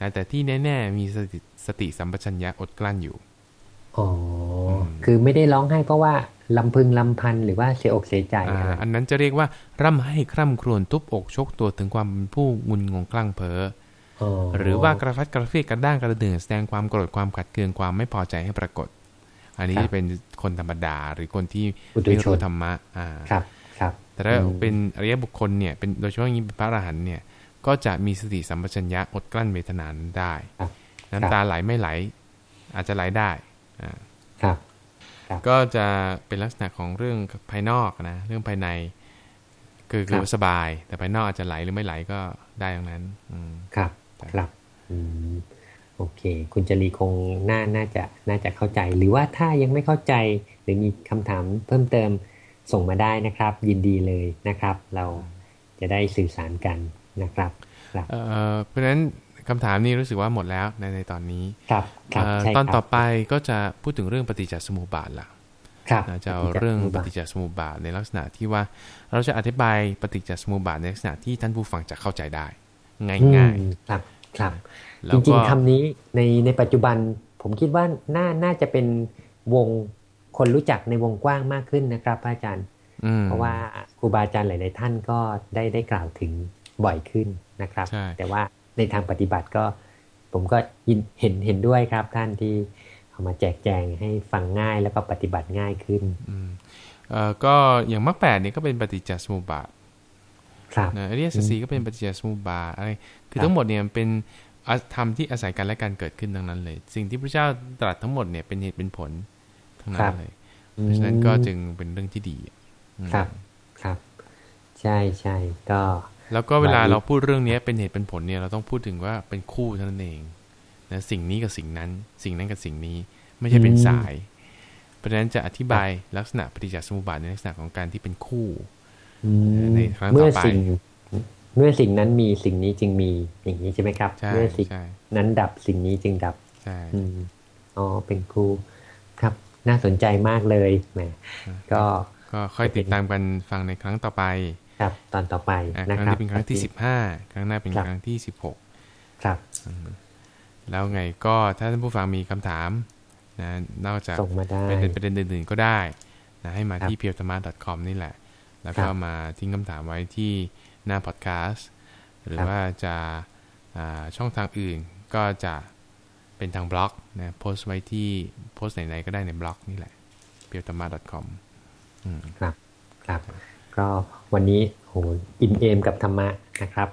นะแต่ที่แน่ ๆ มีสติสติสัมปชัญญะอดกลั้นอยู่อ๋ออมคือไม่ได้ร้องไห้เพราะว่าลำพึงลำพันหรือว่าเสียอกเสียใจอ่าอะไรอันนั้นจะเรียกว่า ร่ำให้คร่ำครวญทุบอกชกตัวถึงความเป็นผู้งุนงงกลั้งเพ้ออ๋อ หรือว่ากระฟัดกระเฟียดกระด้างกระเดื่องแสดงความโกรธความขัดเคืองความไม่พอใจให้ปรากฏ อันนี้จะเป็นคนธรรมดาหรือคนที่ปุถุไม่ชรู้นธรรมะอ่าครับครับ แต่ถ้าอืมเป็นอริยบุคคลเนี่ยเป็นโดยเฉพาะอย่างนี้เป็นพระอรหันต์เนี่ยก็จะมีสติสัมปชัญญะอดกลั้นเวทนานั้นได้ครับน้ำตาไหลไม่ไหล อาจจะไหลได้อ่าครับก็จะเป็นลักษณะของเรื่องภายนอกนะเรื่องภายใน คือคือสบาย แต่ภายนอกอาจจะไหลหรือไม่ไหลก็ได้ทั้งนั้น อืมครับ ครับอืมโอเค คุณจรีคงน่าน่าจะน่าจะเข้าใจ หรือว่าถ้ายังไม่เข้าใจหรือมีคำถามเพิ่มเติมส่งมาได้นะครับ ยินดีเลยนะครับ เราจะได้สื่อสารกันนะครับครับเอ่อเพราะฉะนั้นคำถามนี้รู้สึกว่าหมดแล้วในในตอนนี้ครับครับเอ่อใช่ตอนครับต่อไปก็จะพูดถึงเรื่องปฏิจจสมุปบาทละครับนะจะเอาเรื่องปฏิจจสมุปบาทในลักษณะที่ว่าเราจะอธิบายปฏิจจสมุปบาทในลักษณะที่ท่านผู้ฟังจะเข้าใจได้ ง่ายอืง่ายมครับครับแล้จวริก็งๆคำนี้ในในปัจจุบันผมคิดว่าน่าน่าจะเป็นวงคนรู้จักในวงกว้างมากขึ้นนะครับพระอาจารย์อืมเพราะว่าครูบาอาจารย์หลาย ๆ ท่านก็ได้ได้กล่าวถึงบ่อยขึ้นนะครับใช่แต่ว่าในทางปฏิบัติก็ ผมก็ยินเห็นเห็นด้วยครับท่านที่เอามาแจกแจงให้ฟังง่ายแล้วก็ปฏิบัติง่ายขึ้นอืมเอ่อก็อย่างมรรคแปดนี่ก็เป็นปฏิจจสมุปบาท ครับนะอริยสัจสี่ก็เป็นปฏิจจสมุปบาทอะไรคือครับทั้งหมดเนี่ยมันเป็นอาธรรมที่อาศัยกันและการเกิดขึ้นทั้งนั้นเลย สิ่งที่พระเจ้าตรัสทั้งหมดเนี่ยเป็นเหตุเป็นผลทั้งนั้นเลยเพราะฉะนั้นก็จึงเป็นเรื่องที่ดีอืมครับครับ ใช่ใช่ก็ แล้วก็เวลาบาลีเราพูดเรื่องนี้เป็นเหตุเป็นผลเนี่ยเราต้องพูดถึงว่าเป็นคู่เท่านั้นเองนะสิ่งนี้กับสิ่งนั้น สิ่งนั้นกับสิ่งนี้ไม่ใช่เป็นสาย เพราะฉะนั้นจะอธิบายลักษณะปฏิจจสมุปบาทในลักษณะของการที่เป็นคู่อืม ในครั้งต่อไปเมื่อสิ่งเมื่อสิ่งนั้นมีสิ่งนี้จึงมีอย่างนี้ใช่ไหมครับใช่เมื่อสิ่งใช่นั้นดับสิ่งนี้จึงดับใช่อืมอ๋อเป็นครูครับ น่าสนใจมากเลยแหมก็ก็ค่อยติดตามกันฟังในครั้งต่อไป ครับ ตอนต่อไปอะคนะรั้งครับนี้เป็นครั้งที่สิบห้าครั้งหน้าเป็นครับครั้งที่สิบหกครับ แล้วไงก็ถ้าท่านผู้ฟังมีคำถามนะนอกจากส่งมาได้ประเด็นประเด็นอื่นๆก็ได้นะให้มาครับที่ p e e l t h a m a c o m นี่แหละ แล้วก็ครับมาทิ้งคำถามไว้ที่หน้าพอดแคสต์หรือว่าจะช่องทางอื่นก็จะเป็นทางบล็อกนะโพสต์ไว้ที่โพสต์ไหนๆก็ได้ในบล็อกนี่แหละเปียวตมา .com ครับครับ ก็วันนี้อิ่มเอมกับธรรมะนะครับ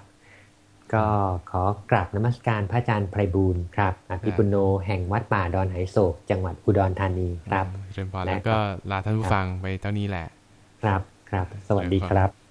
ก็ขอกราบนมัสการพระอาจารย์ไพบูลย์ครับอภิปุณโณแห่งวัดป่าดอนหายโศก จังหวัดอุดรธานีครับเชิญพอแล้วก็ลาท่านผู้ฟังไปเท่านี้แหละ ครับ ครับ สวัสดีครับ